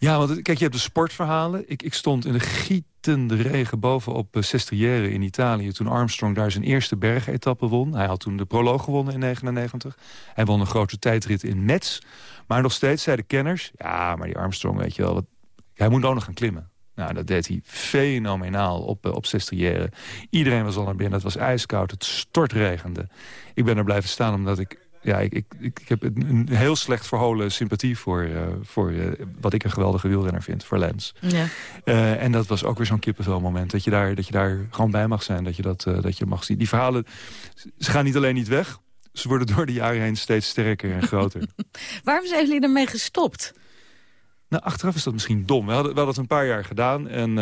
Ja, want kijk, je hebt de sportverhalen. Ik, ik stond in de gietende regen bovenop uh, Sestriere in Italië... toen Armstrong daar zijn eerste bergetappe won. Hij had toen de proloog gewonnen in 99. Hij won een grote tijdrit in Metz. Maar nog steeds zeiden kenners... ja, maar die Armstrong, weet je wel... Wat, hij moet ook nog gaan klimmen. Nou, dat deed hij fenomenaal op, eh, op Sestriere. Iedereen was al naar binnen, het was ijskoud, het stortregende. Ik ben er blijven staan omdat ik ja, ik, ik, ik heb een, heel slecht verholen sympathie voor, eh, voor eh, wat ik een geweldige wielrenner vind, voor Lens. Ja. Eh, en dat was ook weer zo'n kippenvel moment. Dat je, daar, dat je daar gewoon bij mag zijn. Dat je dat, dat je mag zien. Die verhalen, ze gaan niet alleen niet weg. Ze worden door de jaren heen steeds sterker en groter. Waarom zijn jullie ermee gestopt? Nou, achteraf is dat misschien dom. We hadden, we hadden het een paar jaar gedaan en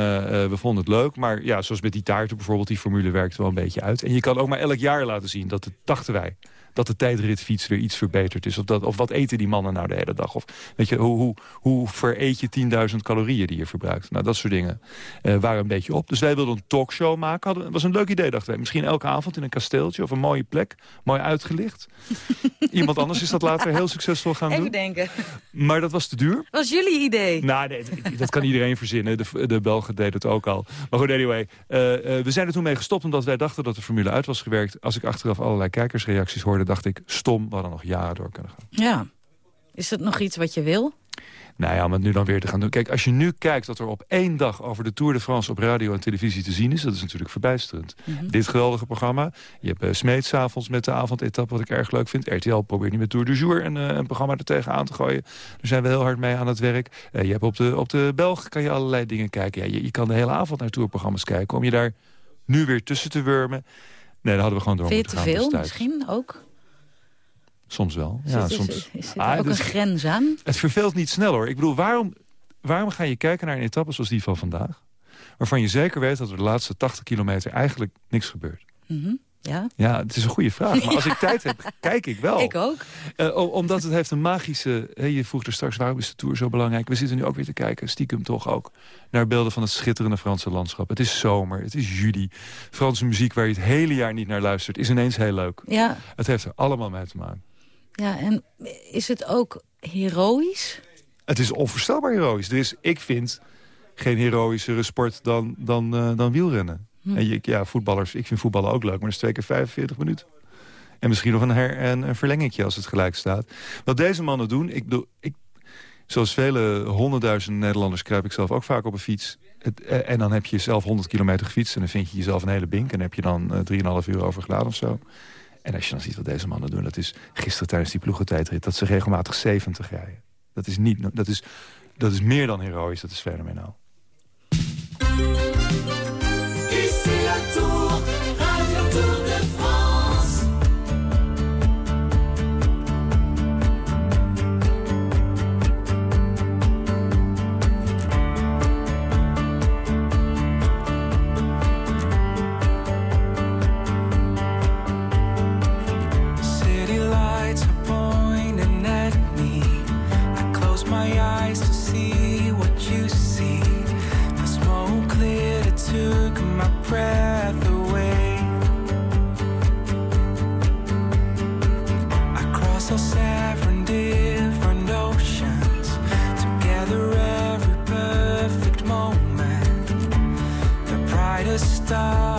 we vonden het leuk. Maar ja, zoals met die taarten bijvoorbeeld, die formule werkt wel een beetje uit. En je kan ook maar elk jaar laten zien, dat het, dachten wij... dat de tijdritfiets weer iets verbeterd is. Of, dat, of wat eten die mannen nou de hele dag? Of weet je, hoe, hoe, hoe vereet je 10.000 calorieën die je verbruikt? Nou, dat soort dingen eh, waren een beetje op. Dus wij wilden een talkshow maken. Dat was een leuk idee, dachten wij. Misschien elke avond in een kasteeltje of een mooie plek. Mooi uitgelicht. Iemand anders is dat later heel succesvol gaan Even doen. denken. Maar dat was te duur. was jullie idee? Nou, nee, dat- dat kan iedereen verzinnen. De, de Belgen deden het ook al. Maar goed, anyway. eh, eh, we zijn er toen mee gestopt omdat wij dachten dat de formule uit was gewerkt. Als ik achteraf allerlei kijkersreacties hoorde, dacht ik... stom, we hadden nog jaren door kunnen gaan. Ja. Is dat nog iets wat je wil? Nou ja, om het nu dan weer te gaan doen. Kijk, als je nu kijkt wat er op één dag over de Tour de France... op radio en televisie te zien is, dat is natuurlijk verbijsterend. Mhm. Dit geweldige programma. Je hebt uh, Smeets avonds met de avondetappe, wat ik erg leuk vind. RTL probeert niet met Tour du Jour een, eh, een programma er tegenaan te gooien. Daar zijn we heel hard mee aan het werk. Eh, je hebt op de, op de Belg kan je allerlei dingen kijken. Ja, je, je kan de hele avond naar tourprogramma's kijken... om je daar nu weer tussen te wurmen. Nee, daar hadden we gewoon door moeten te veel misschien ook? Soms wel. Ja, is- soms. is- is Ah, ook dus- een grens aan? het verveelt niet snel hoor. Ik bedoel, waarom, waarom ga je kijken naar een etappe zoals die van vandaag? Waarvan je zeker weet dat er de laatste 80 kilometer eigenlijk niks gebeurt. Mhm. Ja. Ja, het is een goede vraag. Maar als ik tijd heb, kijk ik wel. Ik ook. Eh, omdat het heeft een magische... Je vroeg er straks, waarom is de Tour zo belangrijk? We zitten nu ook weer te kijken, stiekem toch ook... naar beelden van het schitterende Franse landschap. Het is zomer, het is juli. Franse muziek waar je het hele jaar niet naar luistert... is ineens heel leuk. Ja. Het heeft er allemaal mee te maken. Ja, en is het ook heroïsch? Het is onvoorstelbaar heroïsch. Er is, ik vind, geen heroïschere sport dan, dan, eh, dan wielrennen. Hm. En je, ja, voetballers, ik vind voetballen ook leuk, maar dat is twee keer 45 minuten. En misschien nog een, her, een, een verlengingje als het gelijk staat. Wat deze mannen doen, ik bedoel, ik, zoals vele honderdduizenden Nederlanders kruip ik zelf ook vaak op een fiets. Het, eh, en dan heb je zelf 100 kilometer gefietst en dan vind je jezelf een hele bink. En heb je dan eh, 3,5 uur over gedaan of zo. En als je dan ziet wat deze mannen doen, dat is gisteren tijdens die ploegentijdrit... dat ze regelmatig 70 rijden. Dat is, niet, dat is, dat is meer dan heroïs, dat is fenomenaal. Breath away. I cross those seven different oceans. Together, every perfect moment. The brightest stars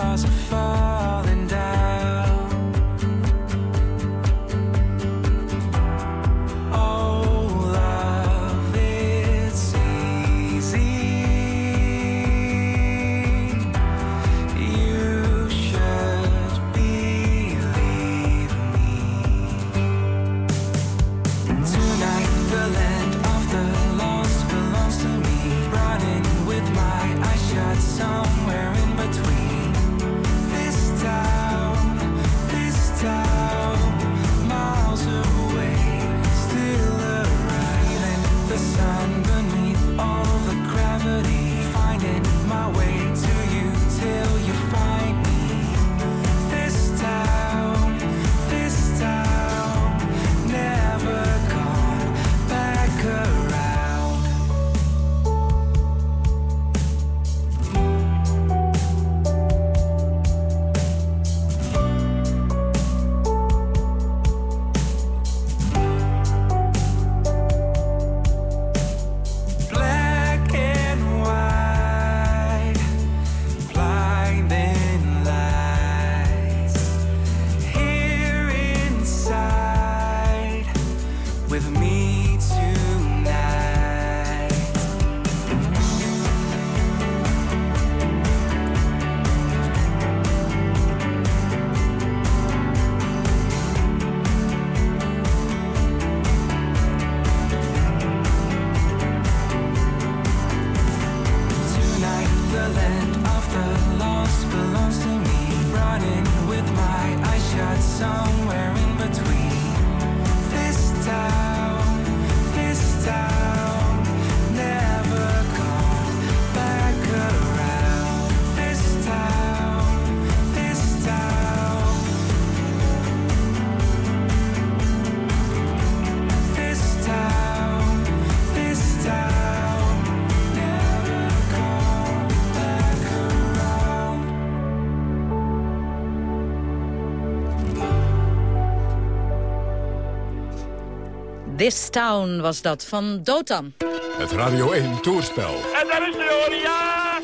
This Town was dat van Dotan. Het Radio 1 Toerspel. En daar is de hoor, ja!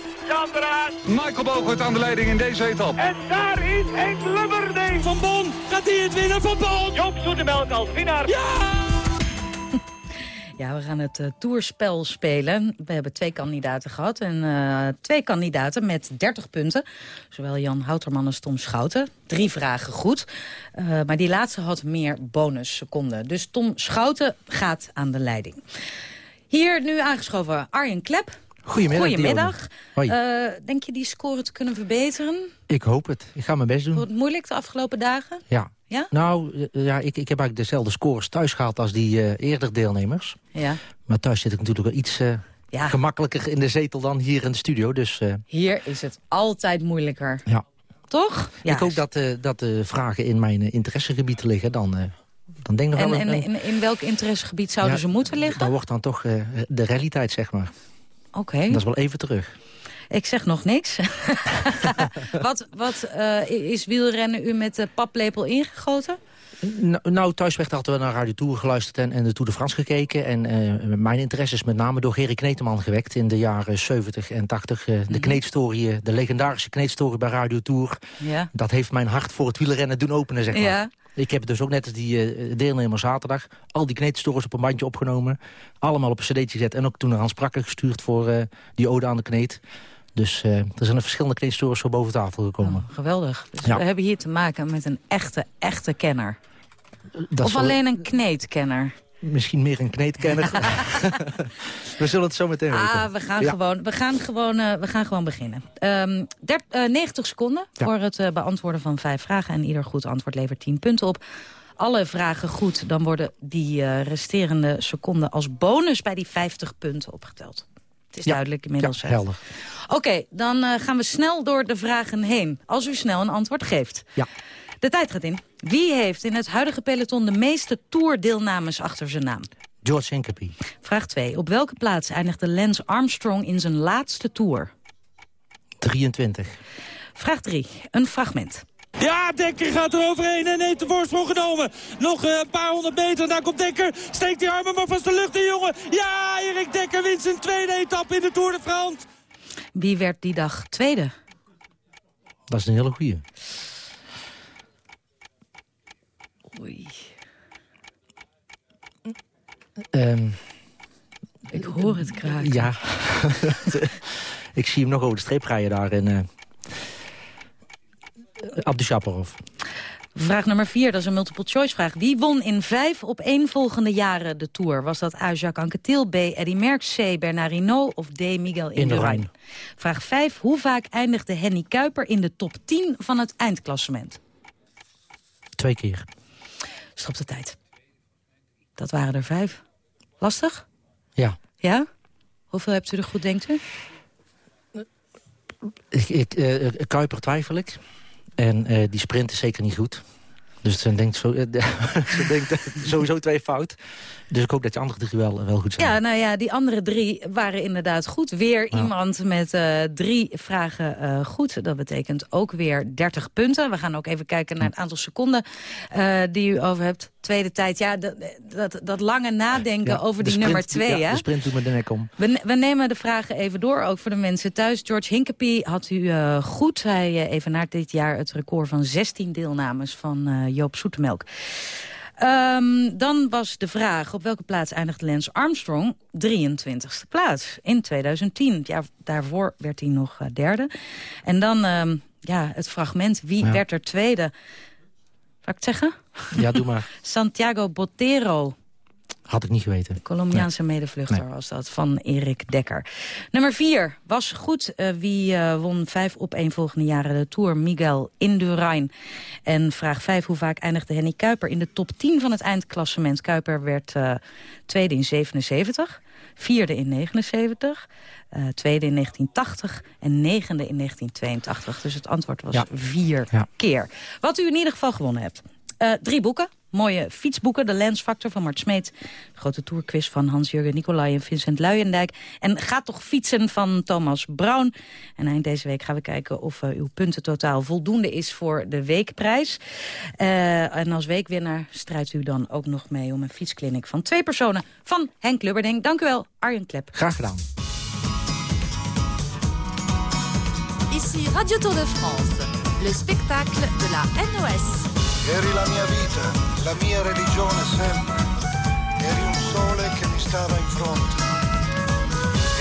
Michael Bogert aan de leiding in deze etappe. En daar is Henk Lubberding. Van Bon, gaat hij het winnen van Bon? Joop Zoetemelk als winnaar. Ja! Ja, we gaan het uh, toerspel spelen. We hebben twee kandidaten gehad. En uh, twee kandidaten met 30 punten. Zowel Jan Houterman als Tom Schouten. Drie vragen goed. Uh, maar die laatste had meer bonusseconden. Dus Tom Schouten gaat aan de leiding. Hier nu aangeschoven Arjen Klep. Goedemiddag. Goedemiddag. denk je die score te kunnen verbeteren? Ik hoop het. Ik ga mijn best doen. Wordt het moeilijk de afgelopen dagen? Ja. Ja? Nou, ja, ik, ik heb eigenlijk dezelfde scores thuis gehaald als die uh, eerder deelnemers. Ja. Maar thuis zit ik natuurlijk wel iets uh, ja. gemakkelijker in de zetel dan hier in de studio. Dus, uh, hier is het altijd moeilijker. Ja. Toch? Ja. Ik hoop dat, dat de vragen in mijn interessegebied liggen. Dan, dan denk ik en, wel en in, in welk interessegebied zouden ja, ze moeten liggen? Dat wordt dan toch de realiteit, zeg maar. Oké. Okay. Dat is wel even terug. Ik zeg nog niks. wat wat uh, is wielrennen u met de paplepel ingegoten? Nou, thuis werd altijd wel naar Radio Tour geluisterd en, en de Tour de France gekeken. En uh, mijn interesse is met name door Gerry Kneteman gewekt in de jaren 70 en 80. Uh, de mm kneetstory, de legendarische kneetstory bij Radio Tour. Ja. Dat heeft mijn hart voor het wielrennen doen openen, zeg maar. Ja. Ik heb dus ook net als die uh, deelnemer zaterdag... al die kneetstories op een bandje opgenomen. Allemaal op een cd'tje gezet. En ook toen naar Hans Prakker gestuurd voor die ode aan de kneet. Dus uh, er zijn verschillende kneetstories zo boven tafel gekomen. Oh, geweldig. Dus ja. we hebben hier te maken met een echte, echte kenner. Dat of alleen een kneetkenner? Misschien meer een kneetkenner. we zullen het zo meteen ah. We gaan, ja. gewoon, we gaan, gewoon, uh, we gaan gewoon beginnen. Um, der, uh, 90 seconden ja. voor het uh, beantwoorden van vijf vragen. En ieder goed antwoord levert 10 punten op. Alle vragen goed, dan worden die resterende seconden als bonus bij die 50 punten opgeteld. Het is ja. duidelijk inmiddels. Ja, helder. Oké, okay, dan uh, gaan we snel door de vragen heen. Als u snel een antwoord geeft. Ja. De tijd gaat in. Wie heeft in het huidige peloton de meeste toerdeelnames achter zijn naam? George Hincapie. Vraag 2. Op welke plaats eindigde Lance Armstrong in zijn laatste tour? 23. Vraag 3. Een fragment. Ja, Dekker gaat er overheen en heeft de voorsprong genomen. Nog uh, een paar honderd meter en daar komt Dekker. Steekt die armen maar vast de lucht in, jongen. Ja, Erik Dekker wint zijn tweede etappe in de Tour de France. Wie werd die dag tweede? Dat is een hele goeie. Oei. Um, ik hoor het kraken. Ja. ik zie hem nog over de streep rijden daar in... Uh, Abdushaparov. Vraag nummer vier, dat is een multiple choice vraag. Wie won in vijf op één volgende jaren de Tour? Was dat A. Jacques Anquetil, B. Eddy Merckx, C. Bernard Hinault of D. Miguel Indurain? Vraag 5. Hoe vaak eindigde Henny Kuiper in de top 10 van het eindklassement? Twee keer. Stop de tijd. Dat waren er vijf. Lastig? Ja. Ja? Hoeveel hebt u er goed, denkt u? Ik, ik, uh, Kuiper twijfel ik. En uh, die sprint is zeker niet goed. Dus denkt, zo, ze denkt sowieso twee fout. Dus ik hoop dat die andere drie wel, wel goed zijn. Ja, nou ja, die andere drie waren inderdaad goed. Weer iemand met uh, drie vragen uh, goed. Dat betekent ook weer 30 punten. We gaan ook even kijken naar het aantal seconden uh, die u over hebt. Tweede tijd, ja, dat, dat, dat lange nadenken ja, over die sprint, nummer twee. Ja, hè? de sprint doet me de nek om. We, we, nemen de vragen even door, ook voor de mensen thuis. George Hinkepie had u goed. Hij evenaart dit jaar het record van 16 deelnames van Joop Zoetemelk. Um, dan was de vraag op welke plaats eindigde Lance Armstrong? 23e plaats in 2010. Ja, daarvoor werd hij nog uh, derde. En dan um, ja, het fragment. Wie ja. werd er tweede? Zal ik het zeggen? Ja, doe maar. Santiago Botero. Had ik niet geweten. De Colombiaanse nee. medevluchter nee. was dat, van Erik Dekker. Nummer vier was goed. Uh, wie uh, won vijf op één volgende jaren de Tour? Miguel Indurain. En vraag vijf, hoe vaak eindigde Henny Kuiper in de top 10 van het eindklassement? Kuiper werd uh, tweede in 77, vierde in 79... Uh, tweede in 1980 en negende in 1982. Dus het antwoord was ja. vier ja. keer. Wat u in ieder geval gewonnen hebt. Drie boeken. Mooie fietsboeken. De Lens Factor van Mart Smeet. Grote tourquiz van Hans-Jurgen Nicolai en Vincent Luijendijk. En Ga toch fietsen van Thomas Brown. En eind deze week gaan we kijken of uh, uw puntentotaal voldoende is voor de weekprijs. Uh, en als weekwinnaar strijdt u dan ook nog mee om een fietskliniek van twee personen van Henk Lubberding. Dank u wel, Arjen Klep. Graag gedaan. Ici Radio Tour de France, le spectacle de la NOS. Eri la mia vita, la mia religione sempre. Eri un sole che mi stava in fronte.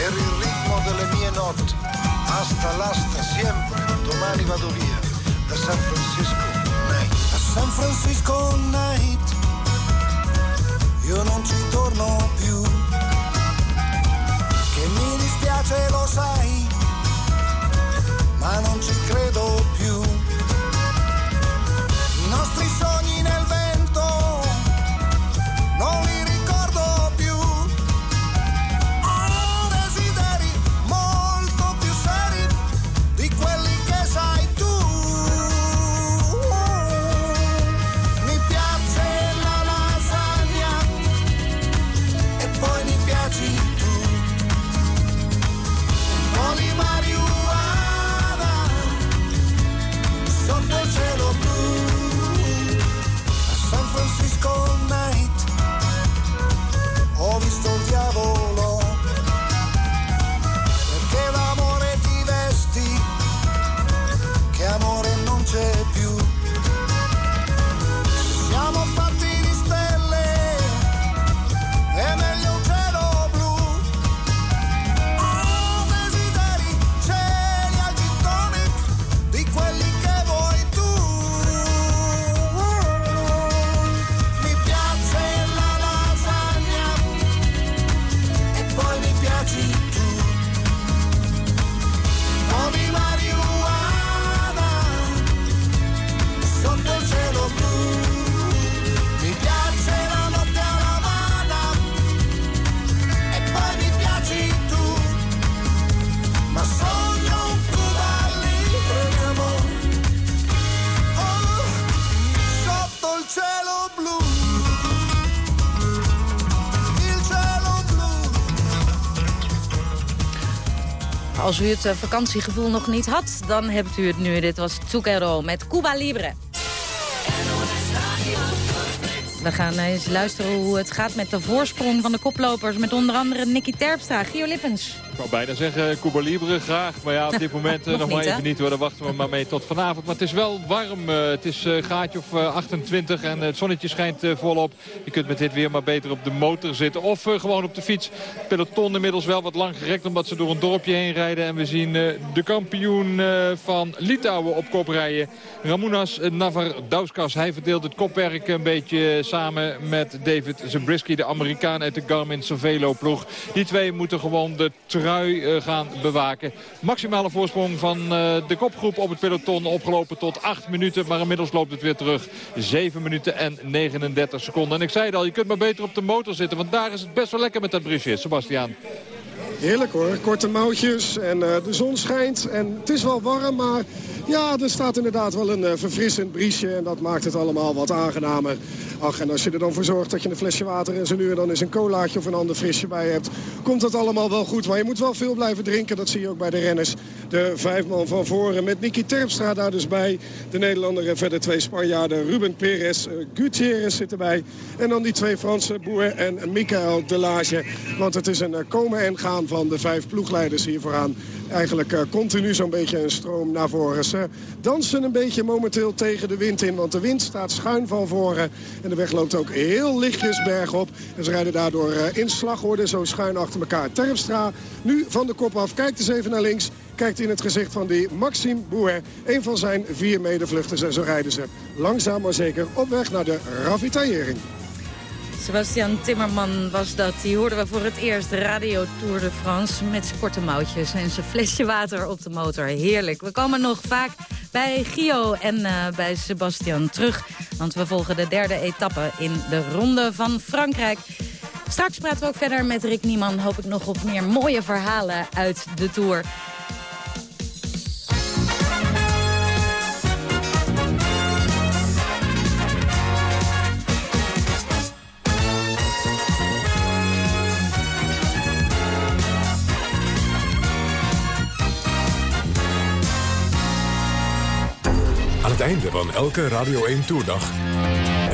Eri il ritmo delle mie notti. Asta l'asta sempre, domani vado via. Da San Francisco Night. A San Francisco Night. Als u het eh, vakantiegevoel nog niet had, dan hebt u het nu. Dit was Zucchero met Cuba Libre. We gaan eens luisteren hoe het gaat met de voorsprong van de koplopers... met onder andere Nicky Terpstra, Gio Lippens. Ik wou bijna zeggen Cuba Libre graag. Maar ja, op dit moment eh, Nog nog, maar niet, even niet hoor. Daar wachten we maar mee tot vanavond. Maar het is wel warm. eh, het is een gaatje of eh, 28 en het zonnetje schijnt eh, volop. Je kunt met dit weer maar beter op de motor zitten. Of eh, gewoon op de fiets. Peloton inmiddels wel wat lang gerekt omdat ze door een dorpje heen rijden. En we zien eh, de kampioen eh, van Litouwen op kop rijden. Ramunas Navardauskas. Hij verdeelt het kopwerk een beetje samen met David Zabriskie. De Amerikaan uit de Garmin Cervelo ploeg. Die twee moeten gewoon de eh, gaan bewaken. Maximale voorsprong van eh, de kopgroep op het peloton opgelopen tot 8 minuten. Maar inmiddels loopt het weer terug. 7 minuten en 39 seconden. En ik zei het al, je kunt maar beter op de motor zitten. Want daar is het best wel lekker met dat briesje, Sebastiaan. Heerlijk hoor, korte mouwtjes en eh, de zon schijnt en het is wel warm, maar ja, er staat inderdaad wel een eh, verfrissend briesje en dat maakt het allemaal wat aangenamer. Ach, en als je er dan voor zorgt dat je een flesje water en nu en dan eens een colaatje of een ander frisje bij hebt, komt dat allemaal wel goed. Maar je moet wel veel blijven drinken, dat zie je ook bij de renners. De vijf man van voren met Nicky Terpstra daar dus bij. De Nederlander en verder twee Spanjaarden, Ruben Perez, eh, Gutierrez zit erbij. En dan die twee Fransen, Boer en Michael Delage. Want het is een komen en gaan van de vijf ploegleiders hier vooraan. Eigenlijk eh, continu zo'n beetje een stroom naar voren. Ze dansen een beetje momenteel tegen de wind in. Want de wind staat schuin van voren. En de weg loopt ook heel lichtjes bergop. En ze rijden daardoor eh, in slagorde zo schuin achter elkaar. Terpstra nu van de kop af. Kijkt eens even naar links. Kijkt in het gezicht van die Maxime Bouet. Een van zijn vier medevluchters. En zo rijden ze langzaam maar zeker op weg naar de ravitaillering. Sebastian Timmerman was dat. Die hoorden we voor het eerst Radio Tour de France... met zijn korte en zijn flesje water op de motor. Heerlijk. We komen nog vaak bij Gio en eh, bij Sebastian terug. Want we volgen de derde etappe in de Ronde van Frankrijk. Straks praten we ook verder met Rick Nieman. Hoop ik nog op meer mooie verhalen uit de Tour. Einde van elke Radio 1 Tourdag.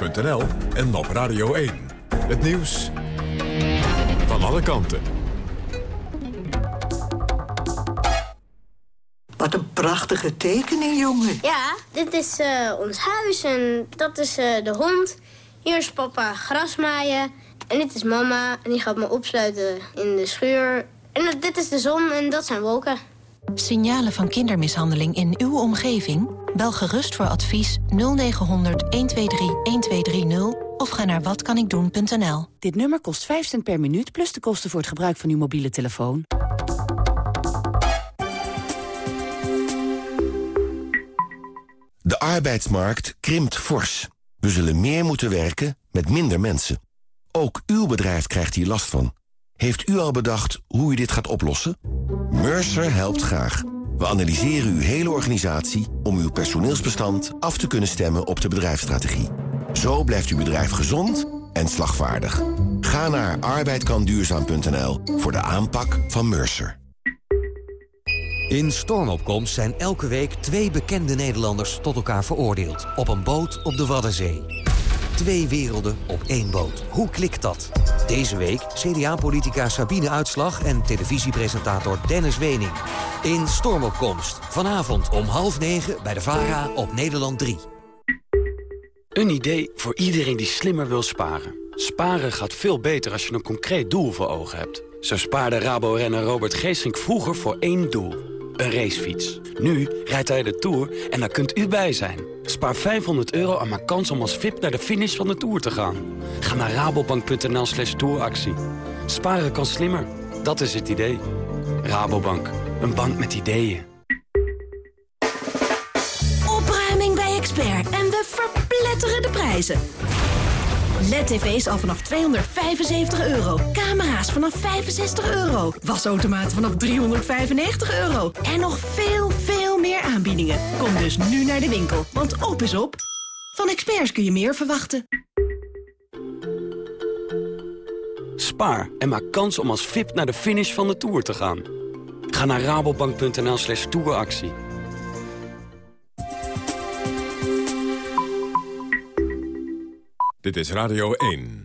nos.nl en op Radio 1. Het nieuws van alle kanten. Wat een prachtige tekening, jongen. Ja, dit is uh, ons huis en dat is uh, de hond. Hier is papa grasmaaien. En dit is mama en die gaat me opsluiten in de schuur. En dit is de zon en dat zijn wolken. Signalen van kindermishandeling in uw omgeving? Bel gerust voor advies 0900 123 1230 of ga naar watkanikdoen.nl. Dit nummer kost 5 cent per minuut plus de kosten voor het gebruik van uw mobiele telefoon. De arbeidsmarkt krimpt fors. We zullen meer moeten werken met minder mensen. Ook uw bedrijf krijgt hier last van. Heeft u al bedacht hoe u dit gaat oplossen? Mercer helpt graag. We analyseren uw hele organisatie om uw personeelsbestand af te kunnen stemmen op de bedrijfsstrategie. Zo blijft uw bedrijf gezond en slagvaardig. Ga naar arbeidkanduurzaam.nl voor de aanpak van Mercer. In Stormopkomst zijn elke week twee bekende Nederlanders tot elkaar veroordeeld. Op een boot op de Waddenzee. Twee werelden op één boot. Hoe klikt dat? Deze week CDA-politica Sabine Uitslag en televisiepresentator Dennis Wening. In Stormopkomst. Vanavond om half negen bij de VARA op Nederland 3. Een idee voor iedereen die slimmer wil sparen. Sparen gaat veel beter als je een concreet doel voor ogen hebt. Zo spaarde Rabo-renner Robert Geesink vroeger voor één doel. Een racefiets. Nu rijdt hij de Tour en daar kunt u bij zijn. Spaar 500 euro en maak kans om als VIP naar de finish van de Tour te gaan. Ga naar rabobank.nl slash touractie. Sparen kan slimmer. Dat is het idee. Rabobank. Een bank met ideeën. Opruiming bij Expert en we verpletteren de prijzen. LED-tv's al vanaf 275 euro. Camera's vanaf 65 euro. Wasautomaten vanaf 395 euro. En nog veel, veel meer aanbiedingen. Kom dus nu naar de winkel, want op is op. Van experts kun je meer verwachten. Spaar en maak kans om als VIP naar de finish van de Tour te gaan. Ga naar rabobank.nl slash touractie. Dit is Radio 1.